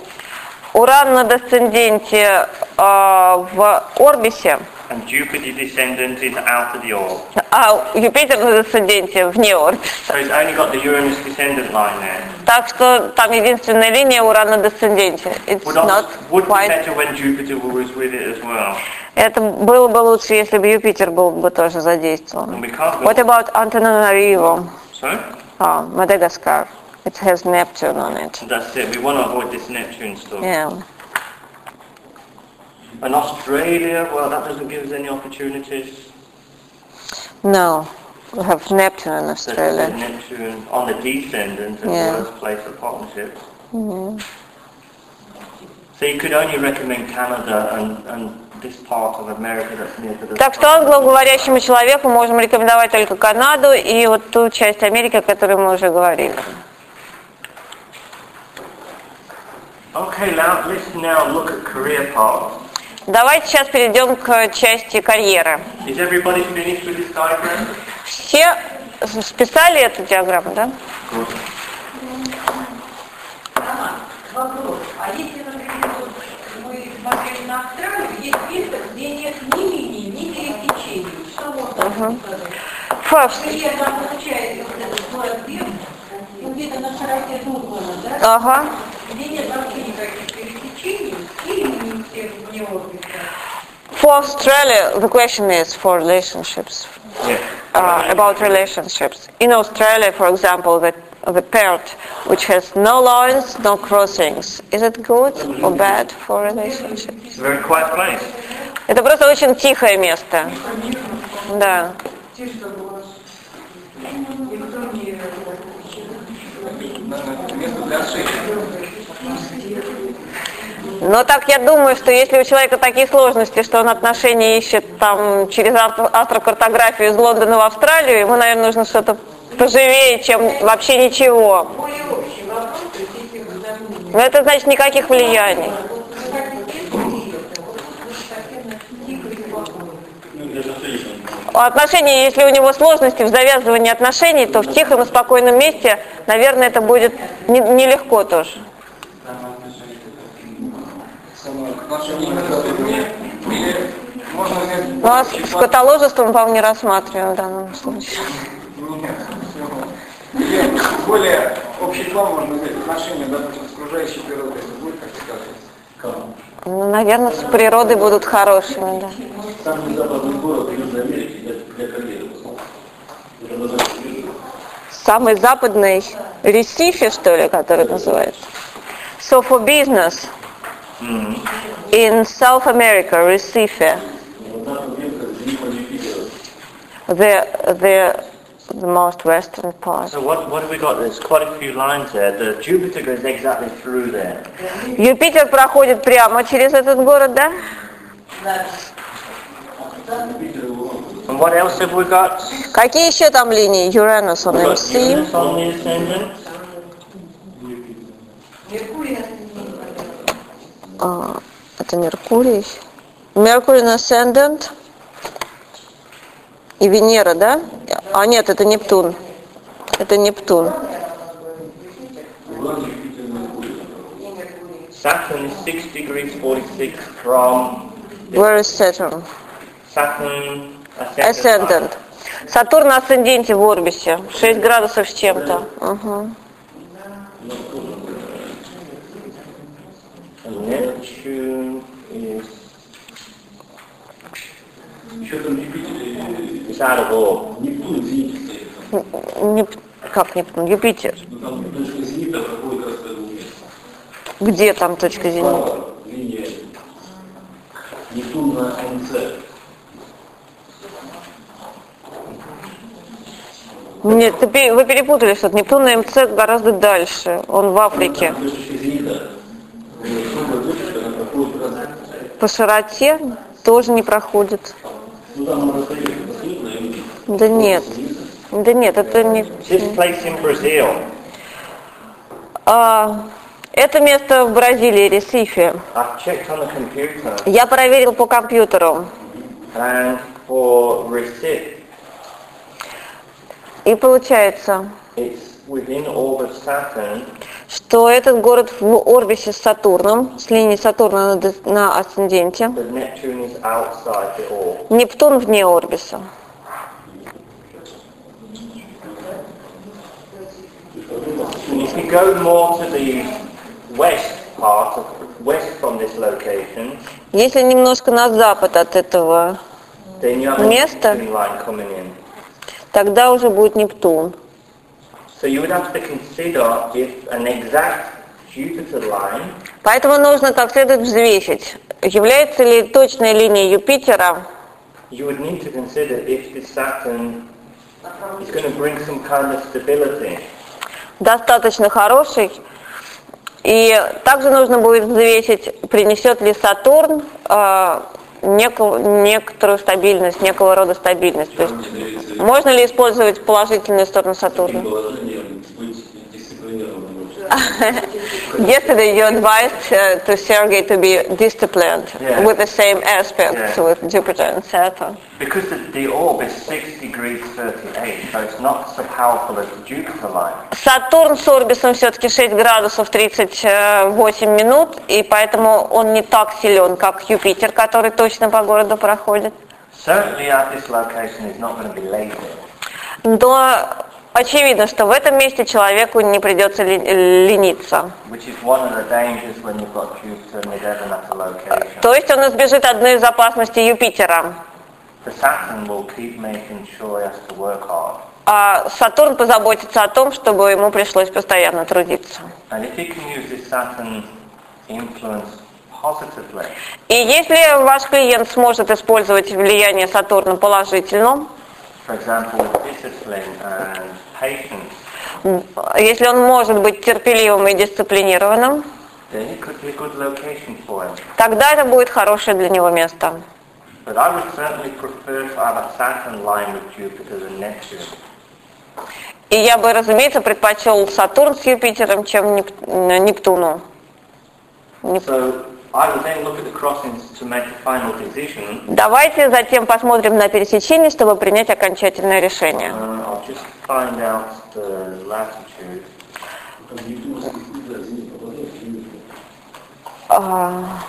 Speaker 2: Уран на десценденте а, в орбисе,
Speaker 1: and Jupiter descendant is out of the orb.
Speaker 2: а Юпитер на десценденте вне орбиса.
Speaker 1: So it's only got the Uranus descendant line there.
Speaker 2: Так что там единственная линия Уран на десценденте. It's
Speaker 1: Would,
Speaker 2: not
Speaker 1: also, would be
Speaker 2: quite...
Speaker 1: better when Jupiter was with it as well.
Speaker 2: Это было бы лучше, если бы Юпитер был бы тоже задействован. What about Antananarivo,
Speaker 1: Sorry?
Speaker 2: uh, Madagascar? It has Neptune on it.
Speaker 1: That's it. We want to avoid this Neptune stuff.
Speaker 2: Yeah.
Speaker 1: And Australia, well, that doesn't give us any opportunities.
Speaker 2: No, we have Neptune in
Speaker 1: That's
Speaker 2: Australia.
Speaker 1: Neptune on the descendant is
Speaker 2: Yeah.
Speaker 1: the worst place for partnerships. So you could only recommend Canada and, and this part of America that's near to the
Speaker 2: Так что англоговорящему человеку можем рекомендовать только Канаду и вот ту часть Америки, о которой мы уже говорили.
Speaker 1: Okay, now let's now look at career path.
Speaker 2: Давайте сейчас перейдем к части карьеры.
Speaker 1: Is everybody finished with this diagram?
Speaker 2: Все списали эту диаграмму, да?
Speaker 1: Good.
Speaker 3: Вопрос. А если, например, мы смотрели на Австралию, есть список, где нет ни линий, ни пересечений. Что можно сказать? Например, там получается вот этот где-то на широте Дурбана, да?
Speaker 2: Ага.
Speaker 3: Где нет вообще никаких пересечений, и линий всех вне орбита.
Speaker 2: For Australia, the question is for relationships.
Speaker 1: Yeah.
Speaker 2: uh, about relationships. In Australia, for example, the, the Perth, which has no lines, no crossings, is it good or bad for relationships?
Speaker 1: It's a very quiet place.
Speaker 2: Это просто очень тихое место. Да. Но так я думаю, что если у человека такие сложности, что он отношения ищет там через астро- астрокартографию из Лондона в Австралию, ему, наверное, нужно что-то поживее, чем вообще ничего. Но это значит никаких влияний.
Speaker 3: вот вы хотите мириться, вот вы совсем тихо и спокойно.
Speaker 2: Отношения, если у него сложности в завязывании отношений, то в тихом и спокойном месте, наверное, это будет не- нелегко тоже.
Speaker 5: Можно взять...
Speaker 2: Ну, а с с каталожеством, по-моему, не рассматриваем в данном случае.
Speaker 5: Нет, более общий план можно взять отношения, допустим, с окружающей природой. Это будет как сказать.
Speaker 2: Ну, наверное, с природой будут хорошими, да.
Speaker 6: Самый западный город Южной Америки для, для Южный.
Speaker 2: Самый западный Ресифе, что ли, который называется. So for business in South America, Recife, the the the most western part.
Speaker 1: So what, what have we got? There's quite a few lines there. The Jupiter goes exactly through there.
Speaker 2: Юпитер проходит прямо через этот город, да?
Speaker 1: And what else have we got?
Speaker 2: Какие еще там линии? Uranus on MC.
Speaker 1: Uranus on the ascendant.
Speaker 2: А, это Меркурий. Mercury on Ascendant. И Венера, да? А нет, это Нептун. Это Нептун.
Speaker 1: Saturn is 6 degrees 46 from
Speaker 2: Where is Saturn?
Speaker 1: Saturn ascendant.
Speaker 2: Сатурн на асценденте в Орбисе. 6 градусов с чем-то. Угу.
Speaker 1: Neptune is,
Speaker 6: Еще там Юпитер,
Speaker 1: is out of orb.
Speaker 6: Нептун.
Speaker 2: Неп- Как Нептун? Юпитер. Где там точка зенита?
Speaker 6: Нептун на МЦ.
Speaker 2: Нет, ты вы перепутали что-то. Нептун на МЦ гораздо дальше. Он в Африке. По широте тоже не проходит.
Speaker 6: Ну там
Speaker 2: Да нет. Да нет, это не...
Speaker 1: This place in Brazil,
Speaker 2: А, это место в Бразилии, Ресифе. Я проверил по компьютеру.
Speaker 1: and for Recife,
Speaker 2: И получается,
Speaker 1: it's within orb of Saturn,
Speaker 2: что этот город в орбисе с Сатурном, с линией Сатурна на, на асценденте. Нептун вне орбиса. Если немножко на запад от этого,
Speaker 1: in.
Speaker 2: тогда уже будет Нептун. Поэтому нужно как следует взвесить, является ли точная линия Юпитера
Speaker 1: you would need to consider if this Saturn is going to bring some kind of stability.
Speaker 2: достаточно хорошей. И также нужно будет взвесить, принесет ли Сатурн э, некого- некоторую стабильность, некого рода стабильность. То есть можно ли использовать положительную сторону Сатурна? Yesterday you advised uh, to Sergey to be disciplined
Speaker 1: Yeah.
Speaker 2: with the same aspects
Speaker 1: Yeah.
Speaker 2: with Jupiter and Saturn.
Speaker 1: Because the, the orb is 6 degrees 38, so it's not so powerful as the Jupiter line.
Speaker 2: Сатурн с орбисом все-таки 6 градусов 38 минут, и поэтому он не так силен, как Юпитер, который точно по городу проходит.
Speaker 1: Certainly at this location is not going to be lazy.
Speaker 2: Но очевидно, что в этом месте человеку не придется ли- лениться. То есть он избежит одной из опасностей Юпитера. А Сатурн позаботится о том, чтобы ему пришлось постоянно трудиться. И если ваш клиент сможет использовать влияние Сатурна положительно,
Speaker 1: for example with discipline and patience,
Speaker 2: если он может быть терпеливым и дисциплинированным, тогда это будет хорошее для него место. И я бы, разумеется, предпочел Сатурн с Юпитером, чем Неп- э, Нептуну. Неп-
Speaker 1: So I would then look at the crossings to make a final decision.
Speaker 2: Давайте затем посмотрим на пересечение, чтобы принять окончательное решение.
Speaker 1: Uh.
Speaker 2: А,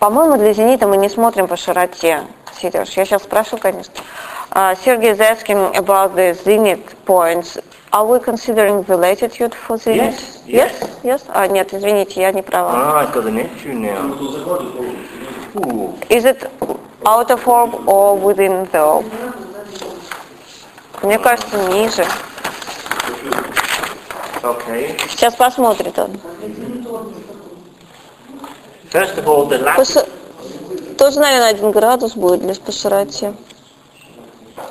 Speaker 2: По-моему, для зенита мы не смотрим по широте. Сереж, я сейчас спрошу, конечно. Uh, Sergey is asking about the zenith points. Are we considering the latitude for zenith?
Speaker 1: Yes,
Speaker 2: Yes?
Speaker 1: yes.
Speaker 2: Yes? А, нет, извините, я не права.
Speaker 1: Ah, I've got the Neptune now.
Speaker 6: Кто захватит, то
Speaker 1: Ooh.
Speaker 2: Is it out of orb or within the orb? Мне кажется, ниже.
Speaker 1: Okay.
Speaker 2: Сейчас посмотрит он.
Speaker 1: First of all, the
Speaker 2: По
Speaker 1: lat-
Speaker 2: ш- Тоже, наверное, один градус будет лишь по широте.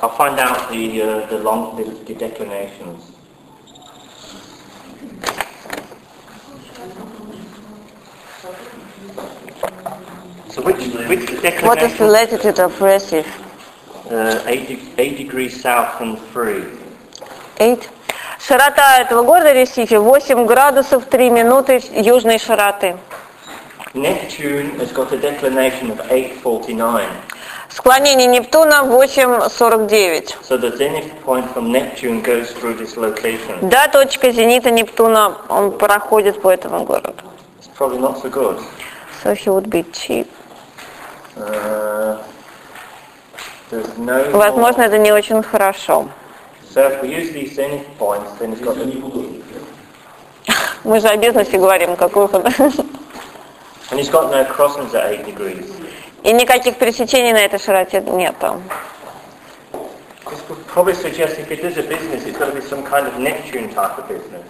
Speaker 1: I'll find out the uh, the long the, the declinations. So which which
Speaker 2: What is the
Speaker 1: declination?
Speaker 2: latitude of Recife?
Speaker 1: Uh, eight, de- eight degrees south and three.
Speaker 2: Eight. Широта этого города Ресифи 8 градусов 3 минуты южной широты.
Speaker 1: Neptune has got a declination of 849.
Speaker 2: Склонение Нептуна 8,49.
Speaker 1: So the zenith point from Neptune goes through this location.
Speaker 2: Да, точка зенита Нептуна, он проходит по этому городу.
Speaker 1: It's probably not so good.
Speaker 2: So he would be cheap.
Speaker 1: Uh, no.
Speaker 2: Возможно, это не очень хорошо.
Speaker 1: So if we use these zenith points, then it's got
Speaker 6: это
Speaker 1: the
Speaker 6: не художник.
Speaker 2: Мы же о бизнесе говорим, какой выход.
Speaker 1: And it's got no crossings at 8 degrees.
Speaker 2: И никаких пересечений на этой широте нету.
Speaker 1: Probably suggest if it is a business, it's got to be some kind of Neptune type of business.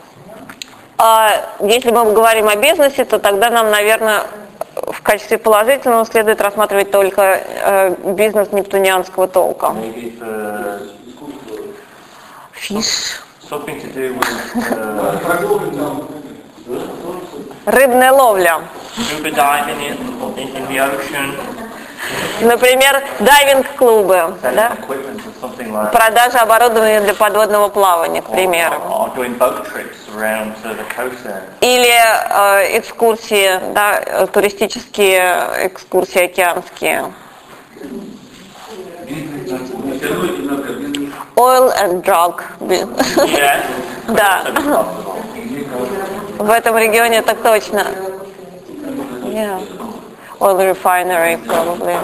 Speaker 2: А если мы говорим о бизнесе, то тогда нам, наверное, в качестве положительного следует рассматривать только э, бизнес нептунианского толка.
Speaker 1: For
Speaker 2: Фиш.
Speaker 1: uh.
Speaker 2: Рыбная ловля. Например, дайвинг-клубы. Да? Продажа оборудования для подводного плавания, к примеру. Или э, экскурсии, да, э, туристические экскурсии океанские. Oil and drug. Да, в этом регионе так точно. Yeah. Oil refinery, probably.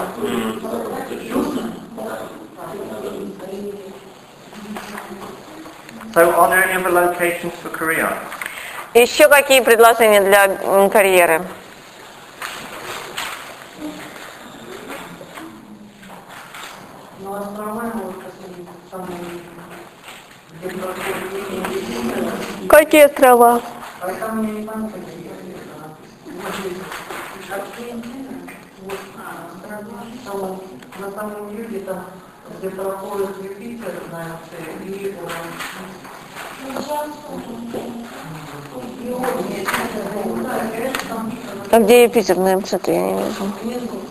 Speaker 1: So are there any other locations for Korea?
Speaker 2: Еще какие предложения для карьеры?
Speaker 3: Ну, острова там, на самом юге, там, где проходит Юпитер, знаете, и э, там
Speaker 2: А где Юпитер на МЦ? Я не вижу.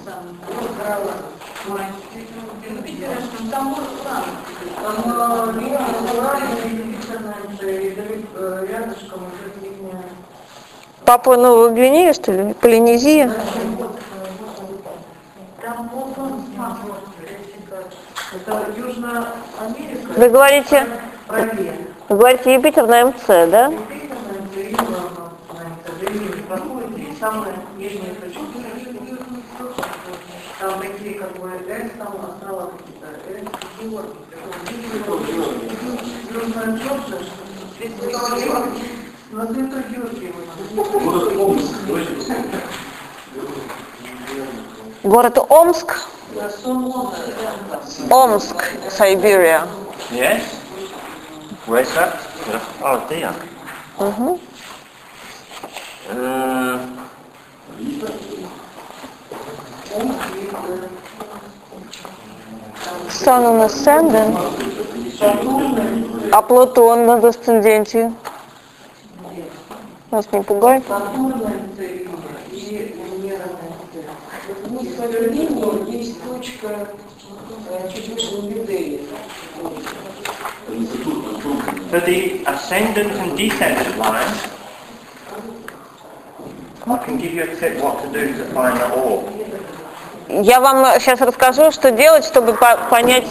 Speaker 3: э, э,
Speaker 2: Папуа Новая Гвинея, что ли? Полинезия?
Speaker 3: Там Это Южная Америка.
Speaker 2: Вы говорите, вы говорите Юпитер на МЦ, да?
Speaker 3: Там такие, как бы, Эльс, там острова какие-то, Эльс, Георгий. Южная Джорджия, на Святой Георгий.
Speaker 6: Город Омск.
Speaker 2: Город Омск. Омск, Сайберия.
Speaker 1: Yes. Where's that? Oh dear.
Speaker 2: Угу.
Speaker 1: Uh,
Speaker 2: у нас Сэнден. А Плутон на десценденте? Нас не пугай.
Speaker 3: Линии есть точка э, чуть выше
Speaker 6: Антон.
Speaker 1: so the ascendant and descendant line, I can give you a tip what to do to find the orb.
Speaker 2: Я вам сейчас расскажу, что делать, чтобы по- понять,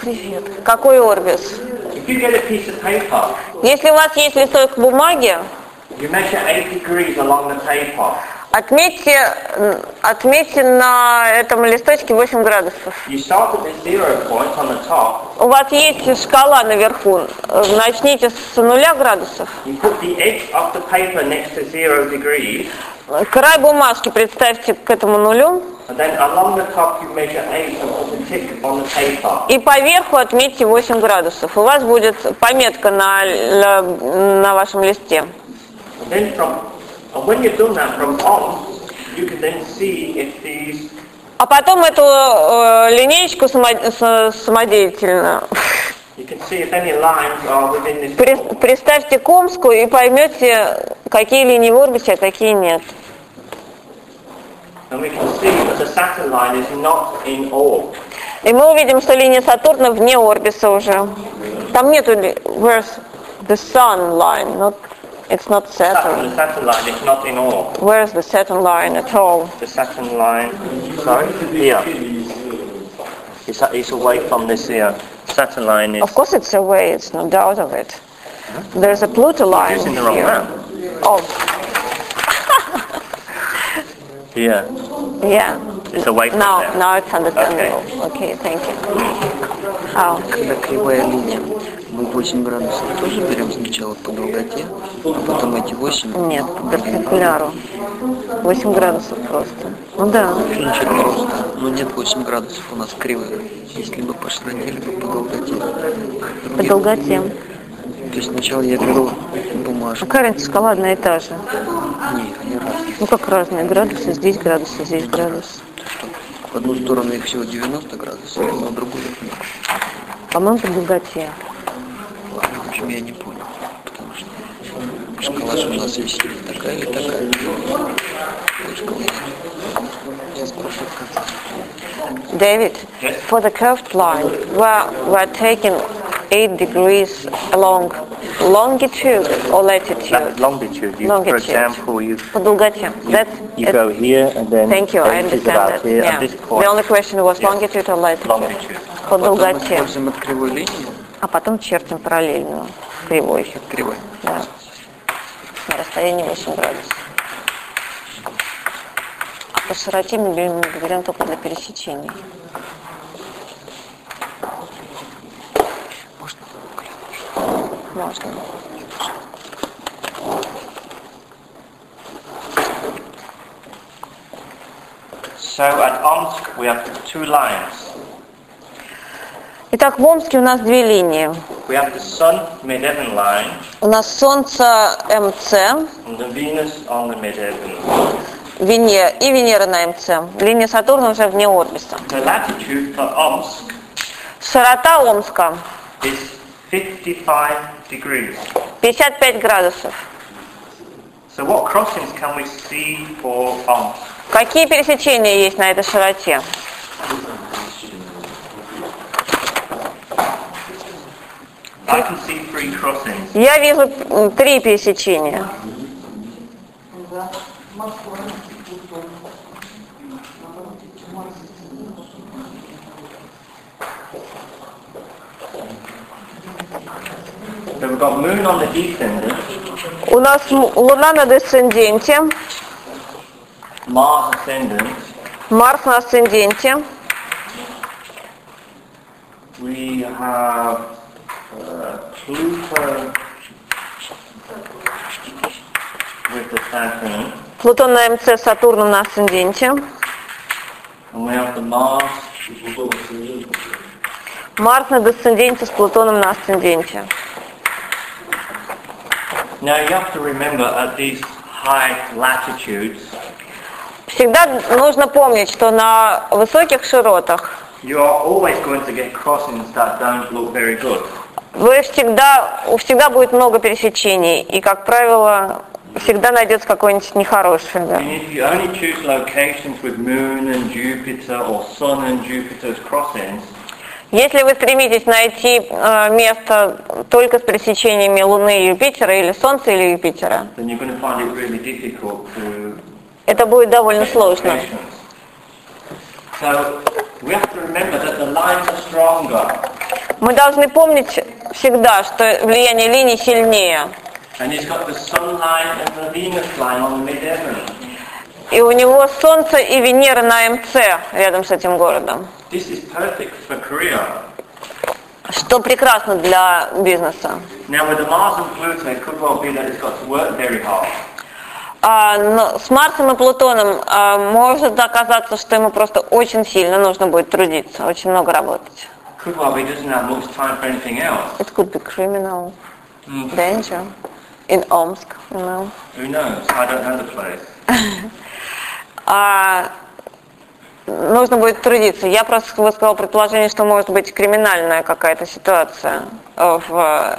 Speaker 2: привет, какой орбис. Если у вас есть листок бумаги,
Speaker 1: you measure 8 degrees along the paper.
Speaker 2: Отметьте, отметьте на этом листочке 8 градусов. У вас есть шкала наверху. Начните с нуля градусов. Край бумажки представьте к этому нулю.
Speaker 1: And then along the top you measure 8 and put the tick on the paper.
Speaker 2: И поверху отметьте 8 градусов. У вас будет пометка на, на вашем листе.
Speaker 1: Then from, and when you've done that from on, you can then see if these,
Speaker 2: А потом эту э, линеечку само- с- самодеятельно при- приставьте к Омску и поймете, какие линии в орбите, а какие нет. И мы увидим, что линия Сатурна вне орбиса уже. Там нету... Where's the sun line? Not, It's not
Speaker 1: Saturn. The Saturn line, is not in all.
Speaker 2: Where is the Saturn line at all?
Speaker 1: The Saturn line, sorry? Here. It's, it's away from this here. Saturn line is...
Speaker 2: Of course it's away, it's no doubt of it. There's a Pluto line
Speaker 1: in the wrong
Speaker 2: here.
Speaker 1: map.
Speaker 2: Oh.
Speaker 1: yeah.
Speaker 2: Yeah.
Speaker 1: It's away from
Speaker 2: now,
Speaker 1: there.
Speaker 2: Now it's understandable. Okay, okay thank you. Oh.
Speaker 5: Мы 8 градусов тоже берем сначала по долготе, а потом эти 8
Speaker 2: нет, по перпендикуляру. 8 градусов просто. Ну да.
Speaker 5: Значит, просто. Но нет 8 градусов у нас кривая. Если бы по широте, либо по долготе.
Speaker 2: По долготе.
Speaker 5: То есть сначала я беру бумажку.
Speaker 2: Какая разница, шкала одна и та же.
Speaker 5: Не, они разные.
Speaker 2: Ну как разные градусы, здесь градусы, здесь градус.
Speaker 5: Что в одну сторону их всего 90 градусов, а на другую нет.
Speaker 2: По-моему, по долготе.
Speaker 5: Ладно, в общем, я не понял. Потому что шкала же у нас есть или такая, или такая. Ой, шкала есть. Я спрошу в конце.
Speaker 2: David, for the curved line, we're, we're taking 8 degrees along longitude or latitude?
Speaker 1: That's longitude. You,
Speaker 2: Longitude.
Speaker 1: For example, you,
Speaker 2: По долготе. That's
Speaker 1: you
Speaker 2: it.
Speaker 1: go here and then
Speaker 2: Thank you, I
Speaker 1: then it's
Speaker 2: understand
Speaker 1: about
Speaker 2: that.
Speaker 1: here
Speaker 2: Yeah.
Speaker 1: at this
Speaker 2: The
Speaker 1: point.
Speaker 2: only question was
Speaker 1: Yes.
Speaker 2: longitude or latitude?
Speaker 1: Longitude.
Speaker 2: По А потом чертим параллельную кривой.
Speaker 5: Кривой.
Speaker 2: Да. На расстоянии 8 градусов. А по широте мы берем, мы берем только для пересечений. Можно.
Speaker 1: So at Omsk we have two lines.
Speaker 2: Итак, в Омске у нас две линии.
Speaker 1: We have the Sun mid-heaven line
Speaker 2: У нас Солнце МЦ,
Speaker 1: and the Venus on the mid-heaven.
Speaker 2: Венера и Венера на МЦ. Линия Сатурна уже вне орбита.
Speaker 1: The latitude for Omsk
Speaker 2: Широта Омска
Speaker 1: is 55 degrees.
Speaker 2: 55 градусов.
Speaker 1: So what crossings can we see for Omsk?
Speaker 2: Какие пересечения есть на этой широте?
Speaker 1: I can see three crossings.
Speaker 2: Я вижу три пересечения. У нас Луна на десценденте. Марс на асценденте,
Speaker 1: We have uh,
Speaker 2: Плутон на МЦ, Сатурн на асценденте, Марс на десценденте с Плутоном на асценденте.
Speaker 1: Now you have to remember at these high latitudes,
Speaker 2: Всегда нужно помнить, что на высоких широтах
Speaker 1: you are always going to get crossings that don't look very good.
Speaker 2: Вы всегда, всегда будет много пересечений, и, как правило, всегда найдется какое-нибудь нехорошее. да. Если вы стремитесь найти э, место только с пересечениями Луны и Юпитера, или Солнца, или Юпитера,
Speaker 1: really to
Speaker 2: это будет довольно сложно.
Speaker 1: So we have to remember that the lines are stronger.
Speaker 2: Мы должны помнить всегда, что влияние линий сильнее. И у него Солнце и Венера на МЦ рядом с этим городом, что прекрасно для бизнеса. А, но с Марсом и Плутоном а, может оказаться, что ему просто очень сильно нужно будет трудиться, очень много работать.
Speaker 1: Could well be doesn't have much time for anything else.
Speaker 2: It could be criminal danger in Omsk, you know.
Speaker 1: Who knows? I don't know the place.
Speaker 2: А, нужно будет трудиться. Я просто высказала предположение, что может быть криминальная какая-то ситуация. э, в-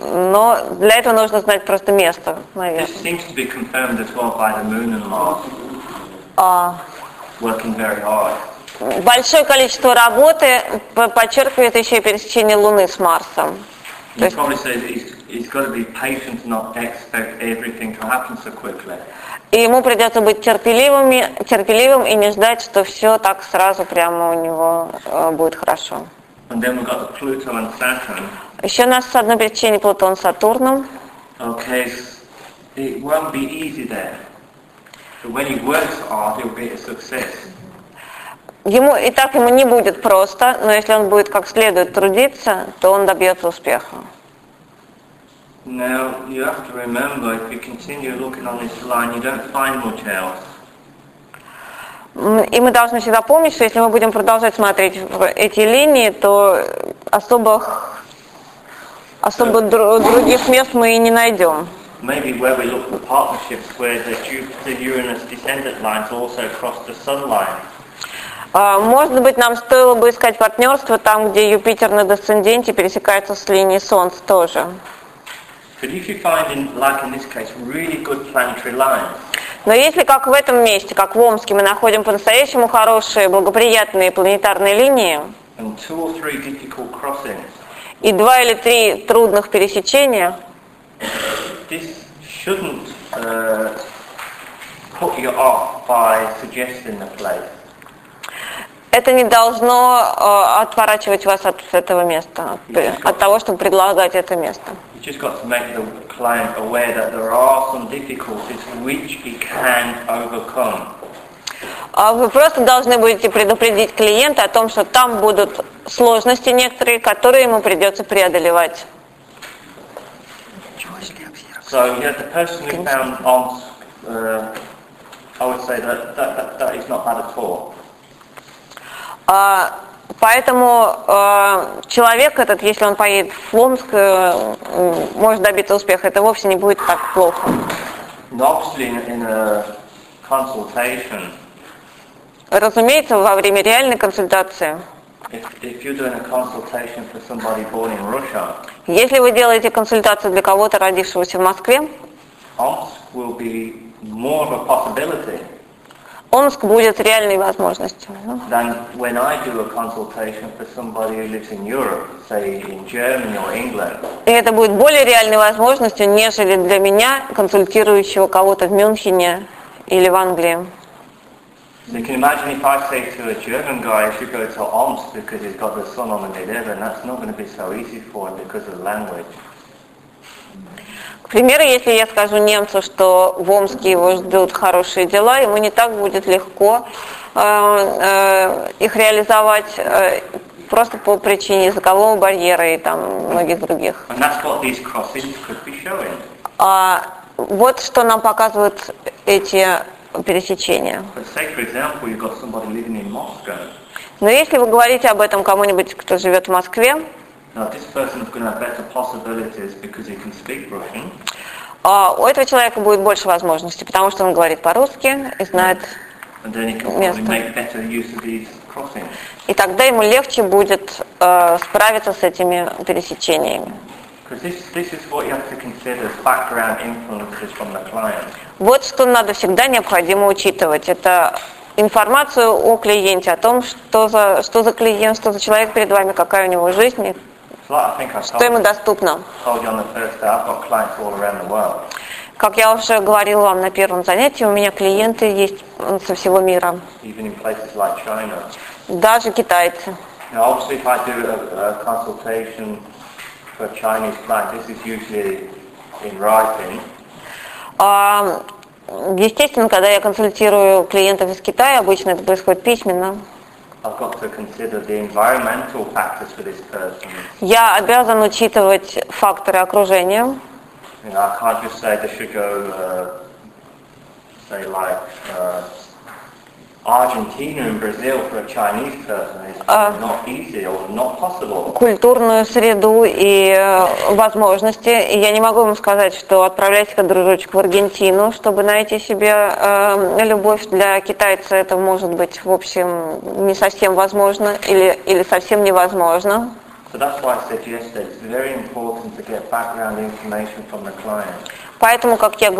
Speaker 2: но для этого нужно знать просто место, наверное.
Speaker 1: This seems to be confirmed as well by the Moon and Mars
Speaker 2: А,
Speaker 1: working very hard.
Speaker 2: Большое количество работы подчеркивает еще и пересечение Луны с Марсом. То есть. И ему придется быть терпеливыми, терпеливым и не ждать, что все так сразу прямо у него э, будет хорошо. Еще у нас с одной пересечение Плутон с Сатурном.
Speaker 1: Okay, it won't be easy there. But when he works hard, he'll be a success.
Speaker 2: Ему и так ему не будет просто, но если он будет как следует трудиться, то он добьется успеха.
Speaker 1: Now, you have to remember, if you continue looking on this line, you don't find much else.
Speaker 2: И мы должны всегда помнить, что если мы будем продолжать смотреть эти линии, то особых, особо дру- других мест мы и не найдем.
Speaker 1: Maybe where we look for partnerships where the Jupiter-Uranus descendant lines also cross the sun line.
Speaker 2: А, Может быть, нам стоило бы искать партнерство там, где Юпитер на десценденте пересекается с линией Солнца тоже. Но если, как в этом месте, как в Омске, мы находим по-настоящему хорошие, благоприятные планетарные линии и два или три трудных пересечения,
Speaker 1: uh, put you off by suggesting the place.
Speaker 2: Это не должно э, отворачивать вас от этого места, от, от того, чтобы предлагать это место. А Вы просто должны будете предупредить клиента о том, что там будут сложности некоторые, которые ему придется преодолевать.
Speaker 1: So yeah, the person who found Omsk, uh, I would say that, that, that, that is not bad at all.
Speaker 2: А, Поэтому э, человек этот, если он поедет в Омск, э, может добиться успеха. Это вовсе не будет так плохо.
Speaker 1: Consultation,
Speaker 2: Разумеется, во время реальной консультации,
Speaker 1: if, if Russia,
Speaker 2: если вы делаете консультацию для кого-то, родившегося в Москве,
Speaker 1: Omsk will be more of a possibility
Speaker 2: Омск будет реальной возможностью. ну.
Speaker 1: than when I do a consultation for somebody who lives in Europe, say in Germany or England.
Speaker 2: И это будет более реальной возможностью, нежели для меня, консультирующего кого-то в Мюнхене или в Англии.
Speaker 1: You can imagine if I say to a German guy, you should go to Omsk because he's got the sun on the 11, that's not going to be so easy for him because of the language.
Speaker 2: К примеру, если я скажу немцу, что в Омске его ждут хорошие дела, ему не так будет легко э, э, их реализовать э, просто по причине языкового барьера и там многих других. А вот что нам показывают эти пересечения. Но если вы говорите об этом кому-нибудь, кто живет в Москве,
Speaker 1: Now, this person is going to have better possibilities because he can speak Russian,
Speaker 2: а, у этого человека будет больше возможностей, потому что он говорит по-русски и знает, Место. и тогда ему легче будет э, справиться с этими пересечениями. Вот что надо всегда необходимо учитывать. Это информацию о клиенте, о том, что за, что за клиент, что за человек перед вами, какая у него жизнь, что ему доступно. Как я уже говорила вам на первом занятии, у меня клиенты есть со всего мира, даже китайцы. А, естественно, когда я консультирую клиентов из Китая, обычно это происходит письменно,
Speaker 1: I've got to consider the environmental factors for this person.
Speaker 2: я обязан учитывать факторы окружения.
Speaker 1: You know, I can't just say they should go, uh, say like uh,
Speaker 2: культурную среду и э, возможности. И я не могу вам сказать, что отправляйте-ка, дружочек, в Аргентину, чтобы найти себе э, любовь. Для китайца это может быть, в общем, не совсем возможно или, или совсем невозможно.
Speaker 1: So that's why I yesterday, it's very important to get background information from the client.
Speaker 2: Поэтому, как я,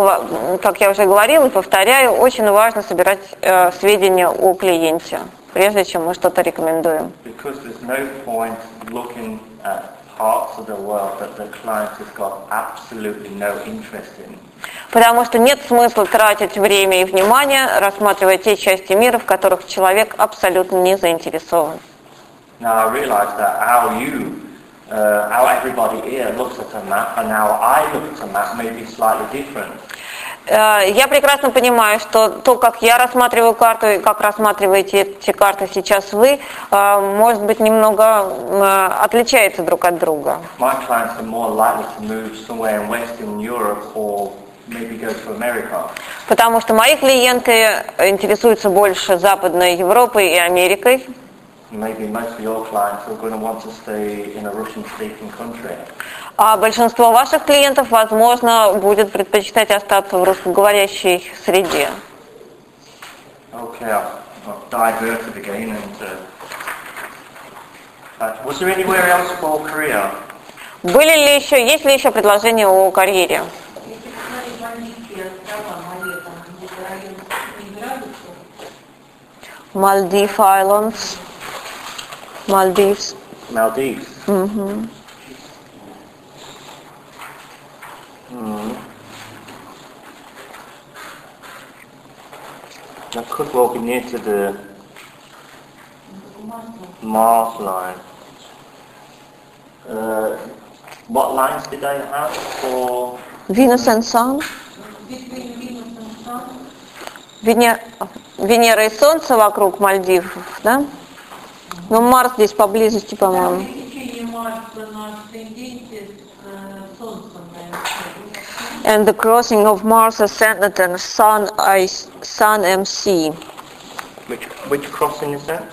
Speaker 2: как я уже говорила и повторяю, очень важно собирать э, сведения о клиенте, прежде чем мы что-то рекомендуем. Потому что нет смысла тратить время и внимание, рассматривая те части мира, в которых человек абсолютно не заинтересован.
Speaker 1: Now I realise that how you, uh, how everybody here looks at a map and how I look at a map may be slightly different.
Speaker 2: Э, Я прекрасно понимаю, что то, как я рассматриваю карту и как рассматриваете эти карты сейчас вы, э, может быть немного э, отличается друг от друга.
Speaker 1: My clients are more likely to move somewhere in Western Europe or maybe go to America.
Speaker 2: Потому что мои клиенты интересуются больше Западной Европой и Америкой,
Speaker 1: Maybe most of your clients are going to want to stay in a Russian-speaking country.
Speaker 2: а большинство ваших клиентов, возможно, будет предпочитать остаться в русскоговорящей среде.
Speaker 1: Okay, I've, I've diverted again and uh, uh, was there anywhere else for Korea?
Speaker 2: Были ли еще, есть ли еще предложения о карьере?
Speaker 3: Если посмотреть Мальдивские острова, море, там где-то район 7 градусов,
Speaker 2: Maldives Maldives.
Speaker 1: Maldives. Hmm. I could well be near to the Mars line. Uh, what lines did they have for?
Speaker 2: Venus and Sun. Венера и Солнце вокруг Мальдив, да? Но Марс здесь поблизости,
Speaker 3: там
Speaker 2: по-моему.
Speaker 3: пересечение Марса на асценденте с э, Солнцем, наверное.
Speaker 2: And the crossing of Mars ascendant and Sun, I, Sun MC.
Speaker 1: Which which crossing is that?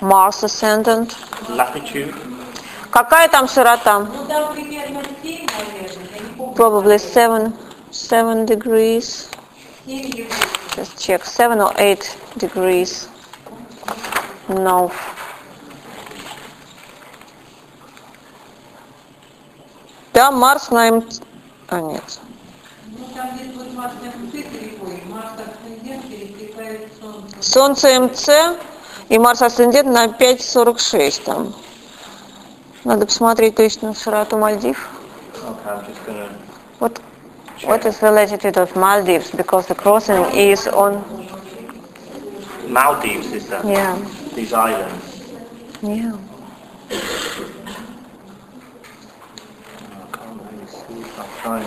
Speaker 2: Mars ascendant.
Speaker 1: Latitude.
Speaker 2: Какая там широта?
Speaker 3: Ну там примерно 7, наверное, я не помню.
Speaker 2: Probably 7, 7 degrees.
Speaker 3: 7 или
Speaker 2: Just check. 7 or 8 degrees. No. Да, Марс на М... А, нет.
Speaker 3: Ну там где будет Марс МЦ переходит, Марс асцендент пересекает Солнце.
Speaker 2: Солнце МЦ и Марс асцендент на 5.46 там. Надо посмотреть точно широту Мальдив.
Speaker 1: Okay, gonna.
Speaker 2: What, what is the latitude of Maldives? Because the crossing is on...
Speaker 1: Maldives is that?
Speaker 2: Yeah,
Speaker 1: These islands.
Speaker 2: yeah.
Speaker 1: time.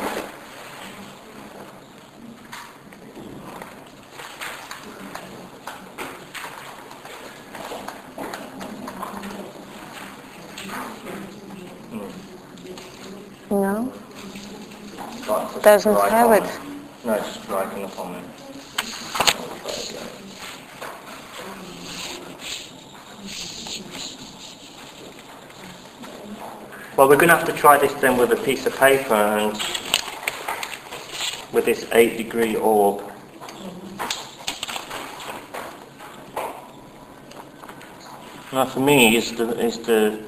Speaker 2: No. Doesn't have it.
Speaker 1: No, it's striking upon me. Well, we're going to have to try this then with a piece of paper and with this 8 degree orb. Now for me, is the, is the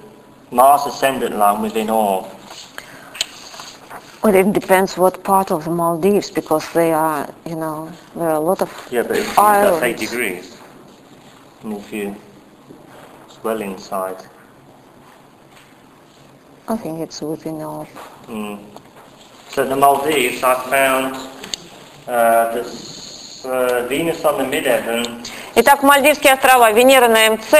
Speaker 1: Mars ascendant line within orb.
Speaker 2: Well, it depends what part of the Maldives, because they are, you know, there are a lot of
Speaker 1: Yeah, but that's 8 degrees. And if you, it's well inside.
Speaker 2: I think it's within our...
Speaker 1: Mm. So the Maldives, I found uh, this uh, Venus on the midheaven,
Speaker 2: Итак, Мальдивские острова. Венера на МЦ,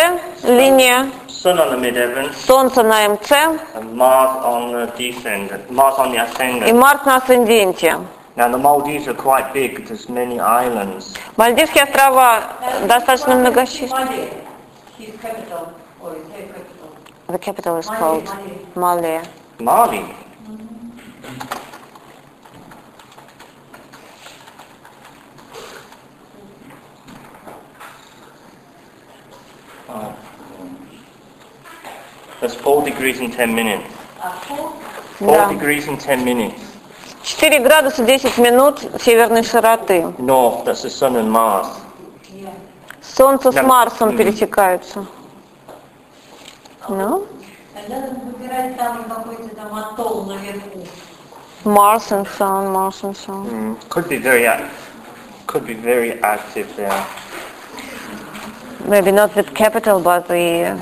Speaker 2: линия,
Speaker 1: Sun on the midheaven,
Speaker 2: Солнце на МЦ
Speaker 1: and Mars on the descendant, Mars on the
Speaker 2: и
Speaker 1: ascendant.
Speaker 2: Марс на асценденте.
Speaker 1: Now the Maldives are quite big. There's many islands.
Speaker 2: Мальдивские острова достаточно многочисленны. The capital is called. Malé.
Speaker 1: Mali. Oh. That's 4 degrees in 10 minutes.
Speaker 3: А?
Speaker 1: 4
Speaker 2: Да.
Speaker 1: degrees in 10 minutes.
Speaker 2: 4 градуса 10 минут северной широты.
Speaker 1: North, that's the sun and Mars.
Speaker 2: Солнце с
Speaker 1: Да.
Speaker 2: Марсом пересекаются. Ну,
Speaker 3: Тогда надо выбирать там какой-то там атолл наверху.
Speaker 2: Mars and Sun, Mars and Sun.
Speaker 1: Mm, could be very ac- could be very active there.
Speaker 2: Maybe not the capital, but the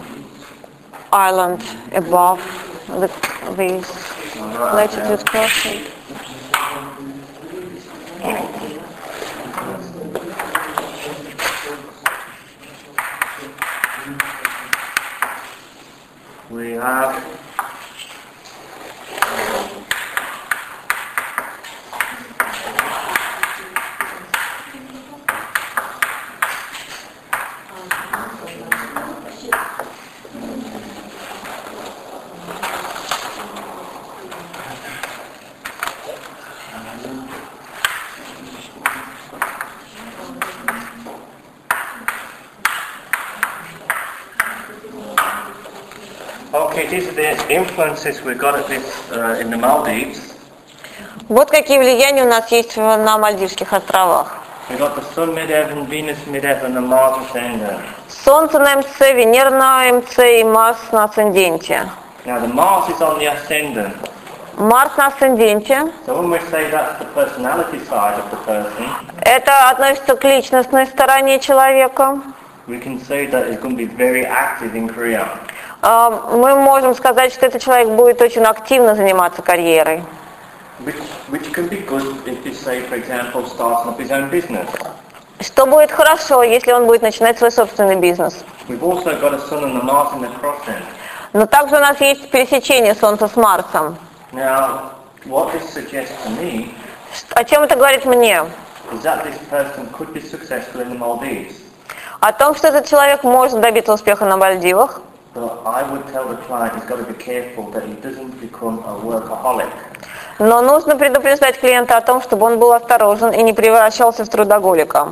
Speaker 2: island above the, the latitude crossing.
Speaker 1: Have influences we got at this uh, in the Maldives.
Speaker 2: Вот какие влияния у нас есть на Мальдивских островах.
Speaker 1: We got the Sun mid-heaven, Venus mid-heaven, and Mars ascendant.
Speaker 2: Солнце на МЦ, Венера на МЦ и Марс на асценденте.
Speaker 1: Now the Mars is on the ascendant.
Speaker 2: Марс на асценденте.
Speaker 1: So when we say that's the personality side of the person,
Speaker 2: Это относится к личностной стороне человека.
Speaker 1: we can say that it's going to be very active in Korea.
Speaker 2: А, Мы можем сказать, что этот человек будет очень активно заниматься карьерой. Что будет хорошо, если он будет начинать свой собственный бизнес. Но также у нас есть пересечение Солнца с Марсом.
Speaker 1: Now, what this suggests to me
Speaker 2: О чем это говорит мне?
Speaker 1: is that this person could be successful in the Maldives.
Speaker 2: О том, что этот человек может добиться успеха на Мальдивах,
Speaker 1: But I would tell the client he's got to be careful that he doesn't become a workaholic.
Speaker 2: но нужно предупреждать клиента о том, чтобы он был осторожен и не превращался в трудоголика.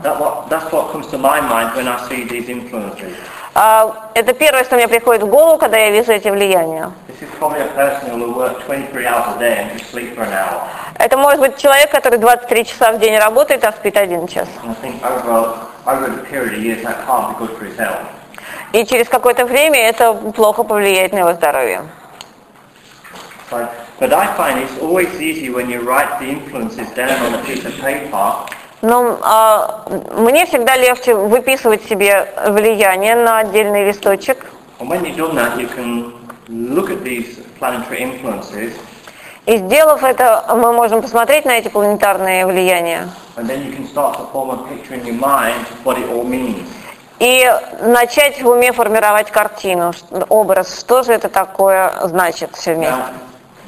Speaker 2: А, Это первое, что мне приходит в голову, когда я вижу эти влияния.
Speaker 1: This is probably a person who will work 23 hours a day and just sleep for an hour.
Speaker 2: Это может быть человек, который 23 часа в день работает, а спит один час. И через какое-то время это плохо повлияет на его здоровье.
Speaker 1: But I find it's always easy when you write the influences down on a piece of paper
Speaker 2: Но а, мне всегда легче выписывать себе влияние на отдельный листочек.
Speaker 1: That,
Speaker 2: И сделав это, мы можем посмотреть на эти планетарные влияния. И начать в уме формировать картину, образ, что же это такое значит все вместе.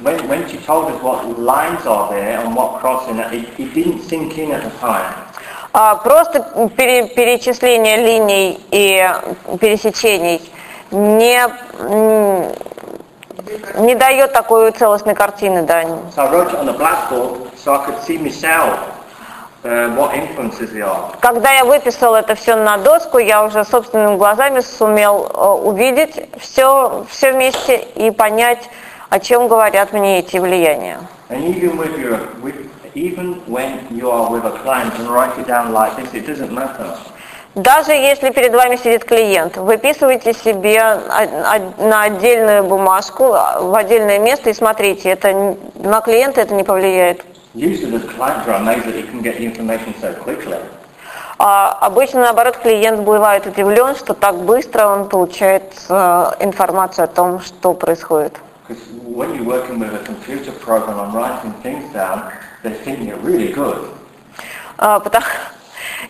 Speaker 1: When, when she told us what lines are there and what crossing, it, it didn't sink in at the time.
Speaker 2: А просто пере- перечисление линий и пересечений не, не дает такой целостной картины, да.
Speaker 1: So I wrote it on the blackboard so I could see myself
Speaker 2: Когда я выписал это все на доску, я уже собственными глазами сумел э, увидеть все, все вместе и понять, о чем говорят мне эти влияния. Даже если перед вами сидит клиент, выписывайте себе на отдельную бумажку, а, в отдельное место и смотрите, это на клиента это не повлияет.
Speaker 1: Usually the clients are amazed that you can get the information so quickly.
Speaker 2: А обычно, наоборот, клиент бывает удивлен, что так быстро он получает э, информацию о том, что происходит.
Speaker 1: Because when you're working with a computer program and writing things down, they think you're really good.
Speaker 2: А, потому-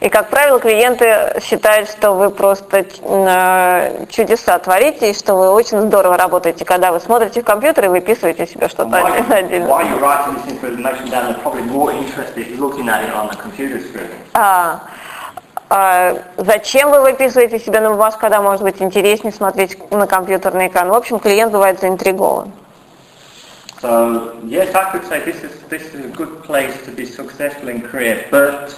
Speaker 2: И, как правило, клиенты считают, что вы просто э, чудеса творите, и что вы очень здорово работаете, когда вы смотрите в компьютер и выписываете себе что-то отдельно. А, а зачем вы выписываете себе на бумажку, когда может быть интереснее смотреть на компьютерный экран? В общем, клиент бывает заинтригован.
Speaker 1: So yes, I could say this is this is a good place to be successful in career, but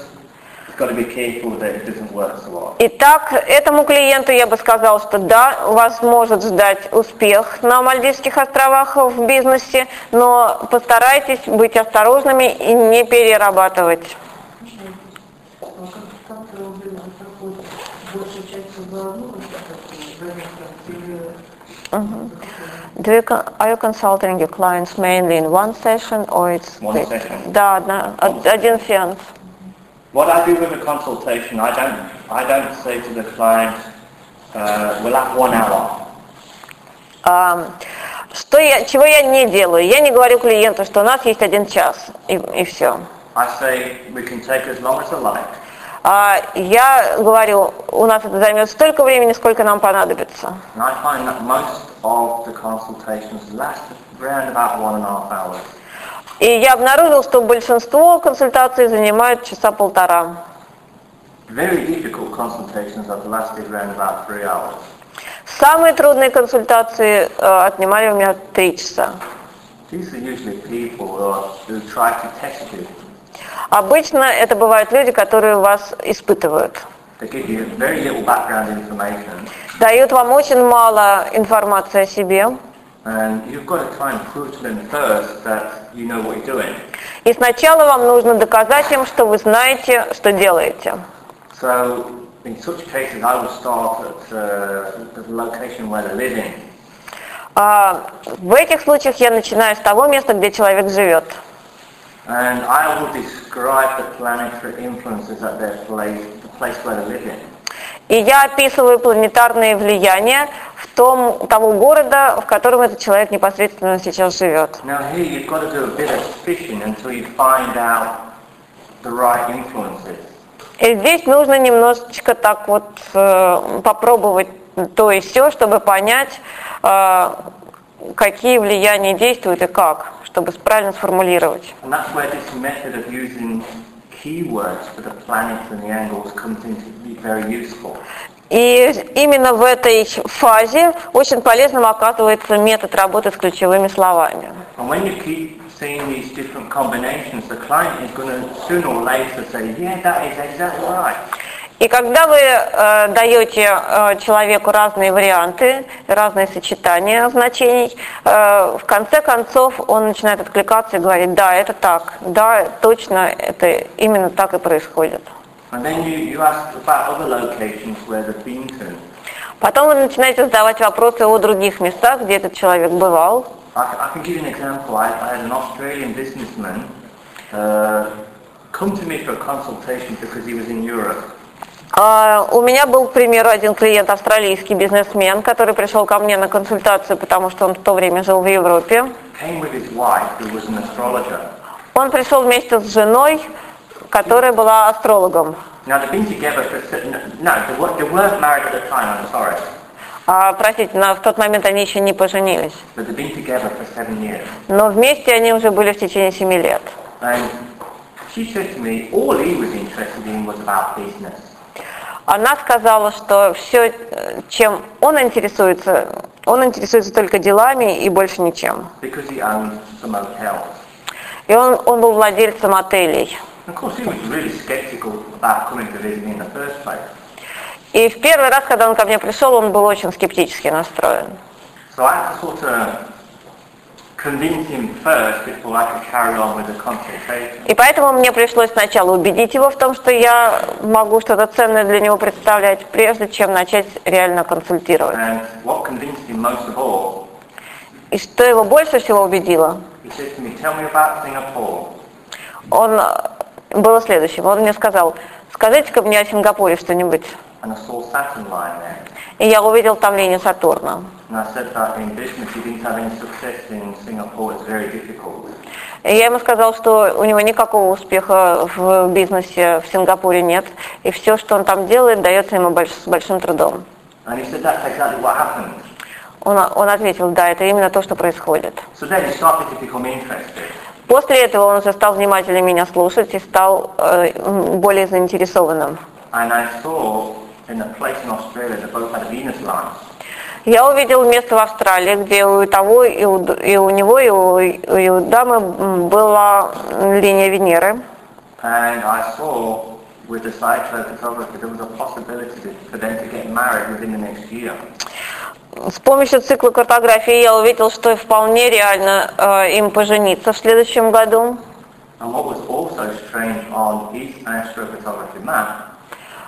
Speaker 2: Итак, этому клиенту я бы сказал, что да, вас может ждать успех на Мальдивских островах в бизнесе, но постарайтесь быть осторожными и не перерабатывать.
Speaker 3: Или
Speaker 2: Do you, are you consulting your clients mainly in one session or it's...
Speaker 1: One session.
Speaker 2: Да, одна- од- один сеанс.
Speaker 1: What I do with a consultation, I don't I don't say to the client, uh, we'll have one hour.
Speaker 2: А, что я, чего я не делаю? Я не говорю клиенту, что у нас есть один час, и, и все.
Speaker 1: I say we can take as long as you like.
Speaker 2: А я говорю, у нас это займет столько времени, сколько нам понадобится.
Speaker 1: And I find that most of the consultations last around about one and a half hours.
Speaker 2: И я обнаружил, что большинство консультаций занимают часа полтора. Самые трудные консультации э, отнимали у меня три часа. Обычно это бывают люди, которые вас испытывают. Дают вам очень мало информации о себе.
Speaker 1: and you've got to try and prove to them first that you know what you're doing.
Speaker 2: И сначала вам нужно доказать им, что вы знаете, что делаете.
Speaker 1: So in such cases, I will start at uh, the location where they're living.
Speaker 2: А, в этих случаях я начинаю с того места, где человек живет.
Speaker 1: And I will describe the planetary influences at their place, the place where they're living.
Speaker 2: И я описываю планетарные влияния в том, того города, в котором этот человек непосредственно сейчас живет.
Speaker 1: Right.
Speaker 2: И здесь нужно немножечко так вот э, попробовать то и все, чтобы понять, э, какие влияния действуют и как, чтобы правильно сформулировать. И именно в этой фазе очень полезным оказывается метод работы с ключевыми словами.
Speaker 1: Say, yeah, exactly right.
Speaker 2: И когда вы э, даете э, человеку разные варианты, разные сочетания значений, э, в конце концов он начинает откликаться и говорит, да, это так, да, точно, это именно так и происходит.
Speaker 1: And then you, you ask about other locations where they've been to.
Speaker 2: Потом вы начинаете задавать вопросы о других местах, где этот человек бывал. У меня был, к примеру, один клиент, австралийский бизнесмен, который пришел ко мне на консультацию, потому что он в то время жил в Европе.
Speaker 1: Came with his wife, who was an astrologer.
Speaker 2: Он пришел вместе с женой, которая была астрологом.
Speaker 1: Now they've been together for se- no, no they, weren't, they weren't married at the time. I'm sorry,
Speaker 2: А, простите, на- в тот момент они еще не поженились.
Speaker 1: but they've been together for seven years.
Speaker 2: Но вместе они уже были в течение семи лет.
Speaker 1: And she said to me, all he was interested in was about business.
Speaker 2: Она сказала, что все, чем он интересуется, он интересуется только делами и больше ничем.
Speaker 1: because he owned some hotels.
Speaker 2: И он, он был владельцем отелей.
Speaker 1: Of course, he was really sceptical about coming to visit me in the first place.
Speaker 2: И в первый раз, когда он ко мне пришел, он был очень скептически настроен.
Speaker 1: So I had to sort of convince him first before I could carry on with the consultation.
Speaker 2: И поэтому мне пришлось сначала убедить его в том, что я могу что-то ценное для него представлять, прежде чем начать реально консультировать.
Speaker 1: And what convinced him most of all,
Speaker 2: И что его больше всего убедило,
Speaker 1: he said to me, tell me about Singapore.
Speaker 2: он было следующее. Он мне сказал, скажите-ка мне о Сингапуре что-нибудь. И я увидел там линию Сатурна. И я ему сказал, что у него никакого успеха в бизнесе в Сингапуре нет, и все, что он там делает, дается ему больш- с большим трудом.
Speaker 1: And he said that's exactly what happened.
Speaker 2: Он, он ответил, да, это именно то, что происходит.
Speaker 1: So
Speaker 2: После этого он уже стал внимательно меня слушать и стал э, более заинтересованным. Я увидел место в Австралии, где у того, и у, и у него, и у, и у дамы была линия Венеры.
Speaker 1: With the cyclo photography there was a possibility for them to get married within the next year.
Speaker 2: С помощью цикла картографии я увидел, что вполне реально э, им пожениться в следующем году.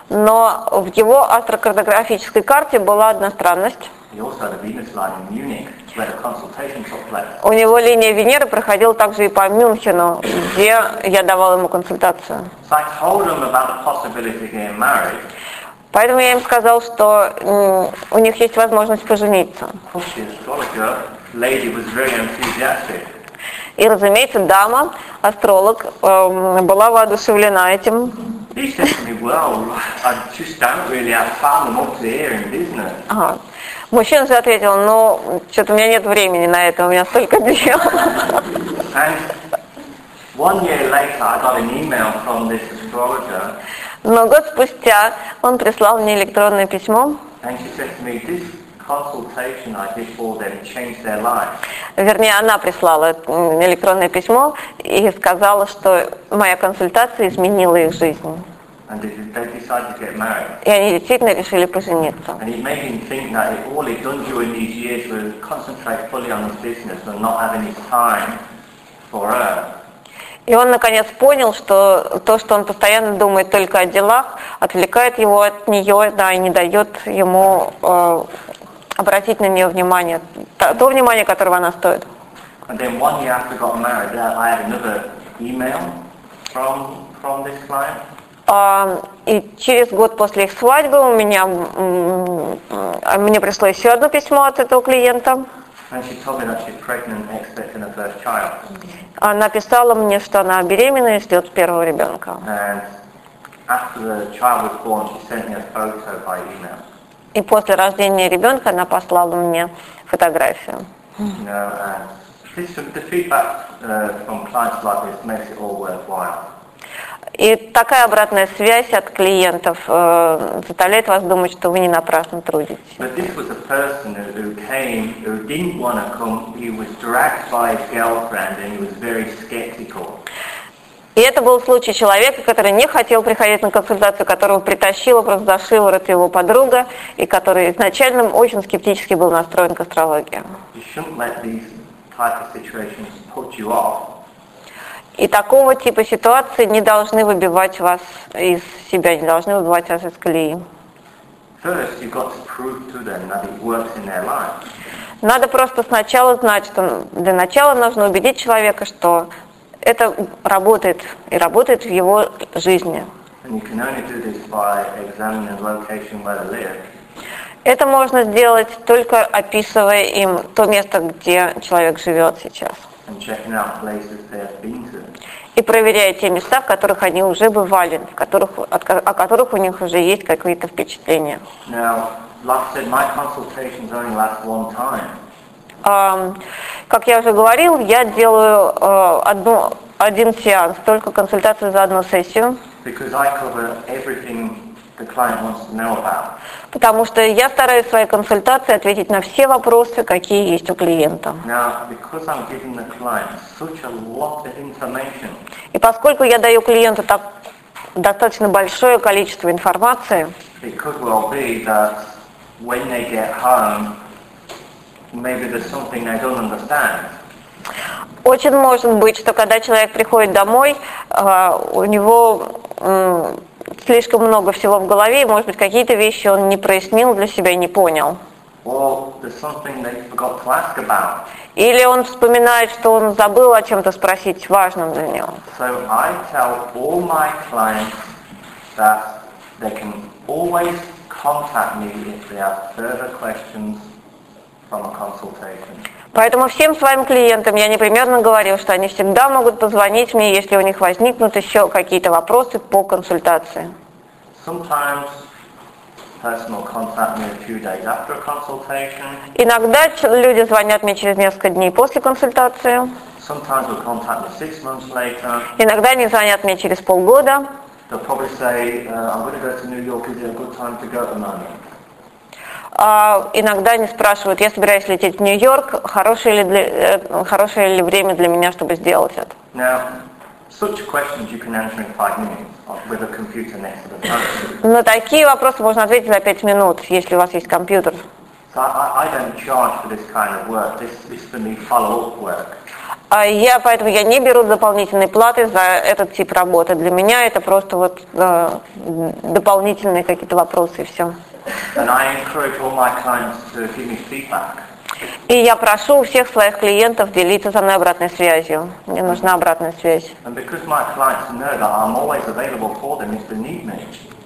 Speaker 2: Но в его астрокартографической карте была одна странность. У него линия Венеры проходила также и по Мюнхену, где я давал ему консультацию. Поэтому я им сказал, что у них есть возможность пожениться. И, разумеется, дама, астролог, эм, была воодушевлена этим. Мужчина же ответил, ну, что-то у меня нет времени на это, у меня столько дел.
Speaker 1: One year later, I got an email from this astrologer,
Speaker 2: Но год спустя он прислал мне электронное письмо, вернее, она прислала электронное письмо и сказала, что моя консультация изменила их жизнь. И они действительно решили пожениться. И он наконец понял, что то, что он постоянно думает только о делах, отвлекает его от нее, да, и не дает ему э, обратить на нее внимание, то, то внимание, которого она стоит.
Speaker 1: Uh.
Speaker 2: А, И через год после их свадьбы у меня м, мне пришло еще одно письмо от этого клиента.
Speaker 1: And she told me that she's pregnant, expecting a first child.
Speaker 2: Она писала мне, что она беременна и ждет первого ребенка.
Speaker 1: And after the child was born, she sent me a photo by email.
Speaker 2: И после рождения ребенка она послала мне фотографию.
Speaker 1: You know, uh,
Speaker 2: И такая обратная связь от клиентов э, заставляет вас думать, что вы не напрасно трудитесь. И это был случай человека, который не хотел приходить на консультацию, которого притащила просто за шиворот его подруга, и который изначально очень скептически был настроен к астрологии.
Speaker 1: You
Speaker 2: И такого типа ситуации не должны выбивать вас из себя, не должны выбивать вас из колеи. Надо просто сначала знать, что для начала нужно убедить человека, что это работает и работает в его жизни. Это можно сделать только описывая им то место, где человек живет сейчас.
Speaker 1: And checking out places they have been to.
Speaker 2: И проверяя те места, в которых они уже бывали, в которых, от о которых у них уже есть какие-то впечатления.
Speaker 1: Now, like I said, my consultations only last one time.
Speaker 2: Ам, Как я уже говорил, я делаю э, одну, один сеанс, только консультацию за одну сессию,
Speaker 1: because I cover everything
Speaker 2: потому что я стараюсь в своей консультации ответить на все вопросы, какие есть у клиента.
Speaker 1: Now, because I'm giving the client such a lot of information,
Speaker 2: И поскольку я даю клиенту так достаточно большое количество информации, очень может быть, что когда человек приходит домой, э, у него слишком много всего в голове, и, может быть, какие-то вещи он не прояснил для себя и не понял. Или он вспоминает, что он забыл о чем-то спросить важном для него.
Speaker 1: So I tell all my clients that they can always contact me if they have further questions from a consultation.
Speaker 2: Поэтому всем своим клиентам я непременно говорю, что они всегда могут позвонить мне, если у них возникнут еще какие-то вопросы по консультации. Иногда люди звонят мне через несколько дней после консультации. Иногда они звонят мне через полгода.
Speaker 1: They'll probably say, uh, I'm going to go to New York. Is it a good time to go at the moment?
Speaker 2: А иногда они спрашивают, я собираюсь лететь в Нью-Йорк, хорошее ли, для- э, хорошее ли время для меня, чтобы сделать это.
Speaker 1: Now, such questions you can answer in five minutes uh, with a computer next to the phone.
Speaker 2: На такие вопросы можно ответить за пять минут, если у вас есть компьютер.
Speaker 1: So I, I don't charge for this kind of work. This is for me follow-up work.
Speaker 2: А я, поэтому я не беру дополнительной платы за этот тип работы. Для меня это просто вот э, дополнительные какие-то вопросы и все. И я прошу у всех своих клиентов делиться со мной обратной связью. Мне нужна обратная связь.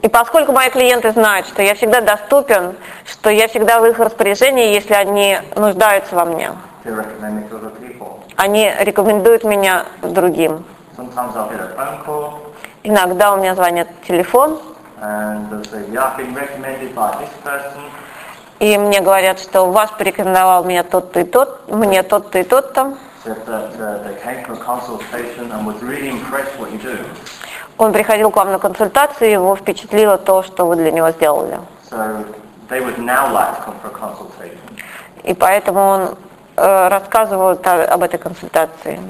Speaker 2: И поскольку мои клиенты знают, что я всегда доступен, что я всегда в их распоряжении, если они нуждаются во мне, они рекомендуют меня другим. Иногда у меня звонит телефон, и мне говорят, что вас порекомендовал меня тот-то и тот, мне тот-то и тот-то.
Speaker 1: You do.
Speaker 2: Он приходил к вам на консультацию, его впечатлило то, что вы для него сделали. И поэтому он э, рассказывает о- об этой консультации.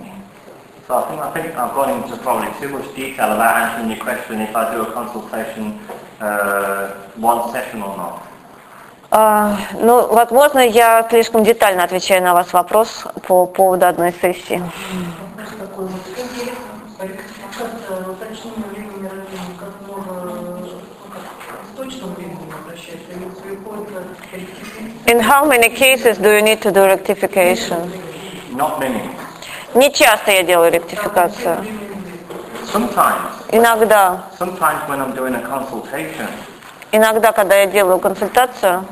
Speaker 1: So I think, I think I've gone into probably too much detail about answering your question if I do a consultation uh, one session or not.
Speaker 2: А, ну, возможно, я слишком детально отвечаю на ваш вопрос по поводу одной сессии.
Speaker 3: Вопрос такой вот. Как уточнение времени рождения, как много, ну, как с точным временем обращаться, или приходится корректировать?
Speaker 2: In how many cases do you need to do rectification?
Speaker 1: Not many.
Speaker 2: Не часто я делаю ректификацию. Иногда. Иногда, когда я делаю консультацию,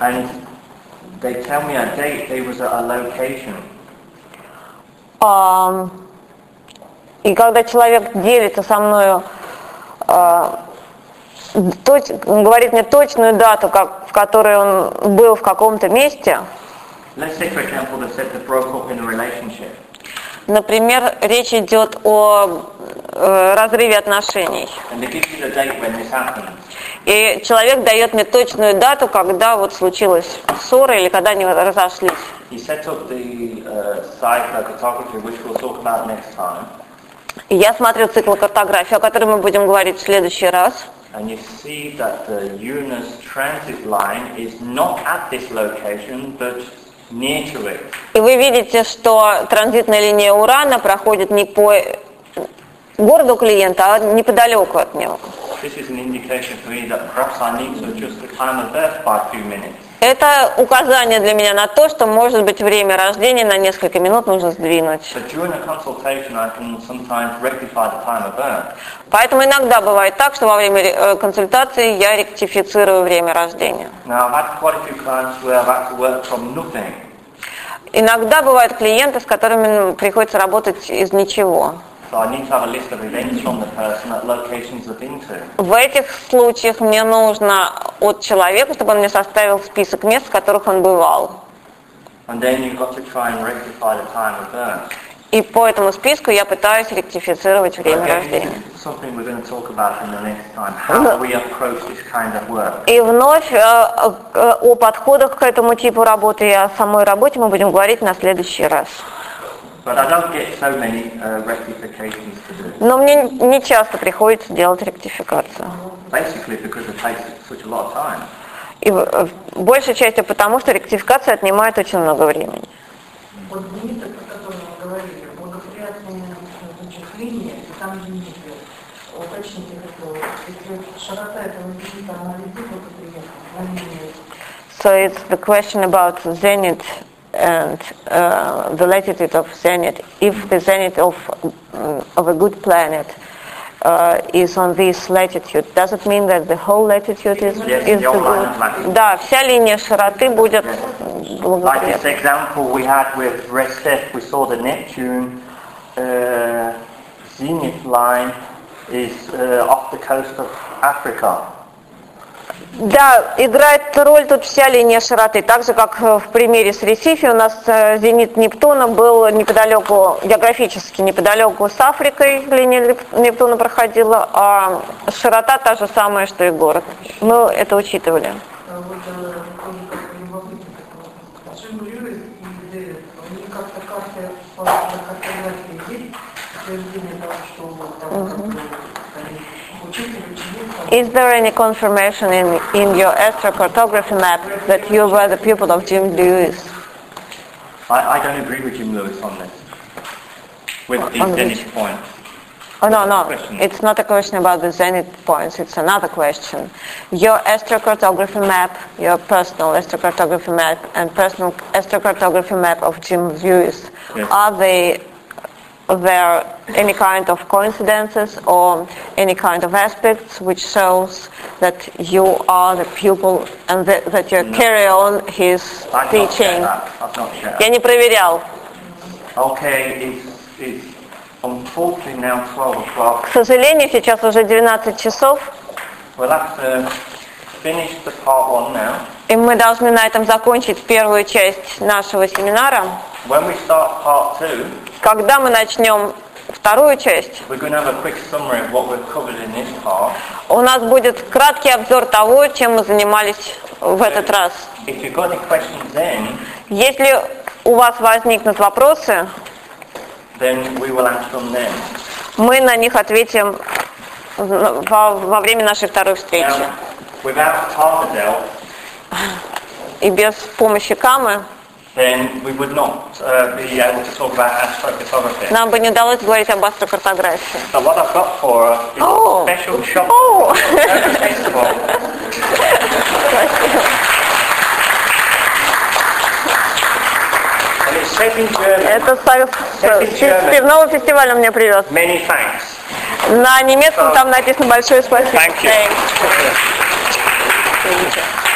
Speaker 1: and they tell me a date, they was at a location.
Speaker 2: ам, и когда человек делится со мною, а, точ- говорит мне точную дату, как, в которой он был в каком-то месте,
Speaker 1: Let's say, for example, they said they broke up in a relationship.
Speaker 2: например, речь идет о э, разрыве отношений.
Speaker 1: The.
Speaker 2: И человек дает мне точную дату, когда вот случилась ссора или когда они разошлись.
Speaker 1: Set the uh,
Speaker 2: я смотрю цикл картографии, о котором мы будем говорить в следующий раз.
Speaker 1: And you see that the Uranus transit line is not at this location, but.
Speaker 2: И вы видите, что транзитная линия Урана проходит не по городу клиента, а неподалеку от него.
Speaker 1: This is an indication for me that perhaps I need to adjust the time of birth by a few minutes.
Speaker 2: Это указание для меня на то, что, может быть, время рождения на несколько минут нужно сдвинуть. Поэтому иногда бывает так, что во время э, консультации я ректифицирую время рождения. Иногда бывают клиенты, с которыми приходится работать из ничего. В этих случаях мне нужно от человека, чтобы он мне составил список мест, в которых он бывал. И по этому списку я пытаюсь ректифицировать время рождения. И вновь э, э, о подходах к этому типу работы и о самой работе мы будем говорить на следующий раз. Но мне не часто приходится делать ректификацию.
Speaker 1: basically because it takes such a lot of time.
Speaker 2: И э, большей частью потому, что ректификация отнимает очень много времени.
Speaker 3: Вот лимиты, про которые мы говорили, благоприятные и там лимиты. Уточните, какое. Если широта этого лимита, она летит благоприятно, на линии.
Speaker 2: So it's the question about zenith and uh, the latitude of zenith. If the zenith of, mm, of a good planet uh, is on this latitude, does it mean that the whole latitude is,
Speaker 1: Yes,
Speaker 2: is
Speaker 1: the whole line
Speaker 2: good?
Speaker 1: of latitude.
Speaker 2: Да, вся линия широты будет
Speaker 1: Like
Speaker 2: благоприятна.
Speaker 1: this example we had with Restef, we saw the Neptune uh, zenith line is uh, off the coast of Africa.
Speaker 2: Да, играет роль тут вся линия широты. Так же, как э, в примере с Ресифи, у нас э, зенит Нептуна был неподалеку, географически неподалеку с Африкой, линия Нептуна проходила, а широта та же самая, что и город. Мы это учитывали.
Speaker 3: Э, они
Speaker 2: Is there any confirmation in, in your astrocartography map that you were the pupil of Jim Lewis?
Speaker 1: I, I don't agree with Jim Lewis on this. With the
Speaker 2: On
Speaker 1: zenith
Speaker 2: which?
Speaker 1: point.
Speaker 2: Oh, no, no,
Speaker 1: Question.
Speaker 2: it's not a question about the zenith points, it's another question. Your astrocartography map, your personal astrocartography map and personal astrocartography map of Jim Lewis,
Speaker 1: Yes.
Speaker 2: are they there any kind of coincidences or any kind of aspects which shows that you are the pupil and that, that you carry on his
Speaker 1: I've not
Speaker 2: teaching?
Speaker 1: checked that. I've not checked
Speaker 2: Я не проверял.
Speaker 1: Okay, it's, it's unfortunately now 12 o'clock.
Speaker 2: К сожалению, сейчас уже 12 часов,
Speaker 1: We'll have to finish the part one now.
Speaker 2: И мы должны на этом закончить первую часть нашего семинара.
Speaker 1: When we start part two,
Speaker 2: Когда мы начнем вторую часть, у нас будет краткий обзор того, чем мы занимались в этот раз.
Speaker 1: If you've got any questions then,
Speaker 2: Если у вас возникнут вопросы,
Speaker 1: then we will answer them then.
Speaker 2: мы на них ответим во, во время нашей второй встречи.
Speaker 1: Now, without Parmadel,
Speaker 2: И без помощи Камы
Speaker 1: then we would not uh, be able to talk about astrophotography.
Speaker 2: нам бы не удалось говорить об астрокартографии.
Speaker 1: So what I've got for
Speaker 2: Oh.
Speaker 1: special shop.
Speaker 2: Oh. Это с, пивного фестиваля мне привез.
Speaker 1: Many thanks.
Speaker 2: На немецком там написано большое спасибо.
Speaker 1: Thank you.
Speaker 2: Thanks.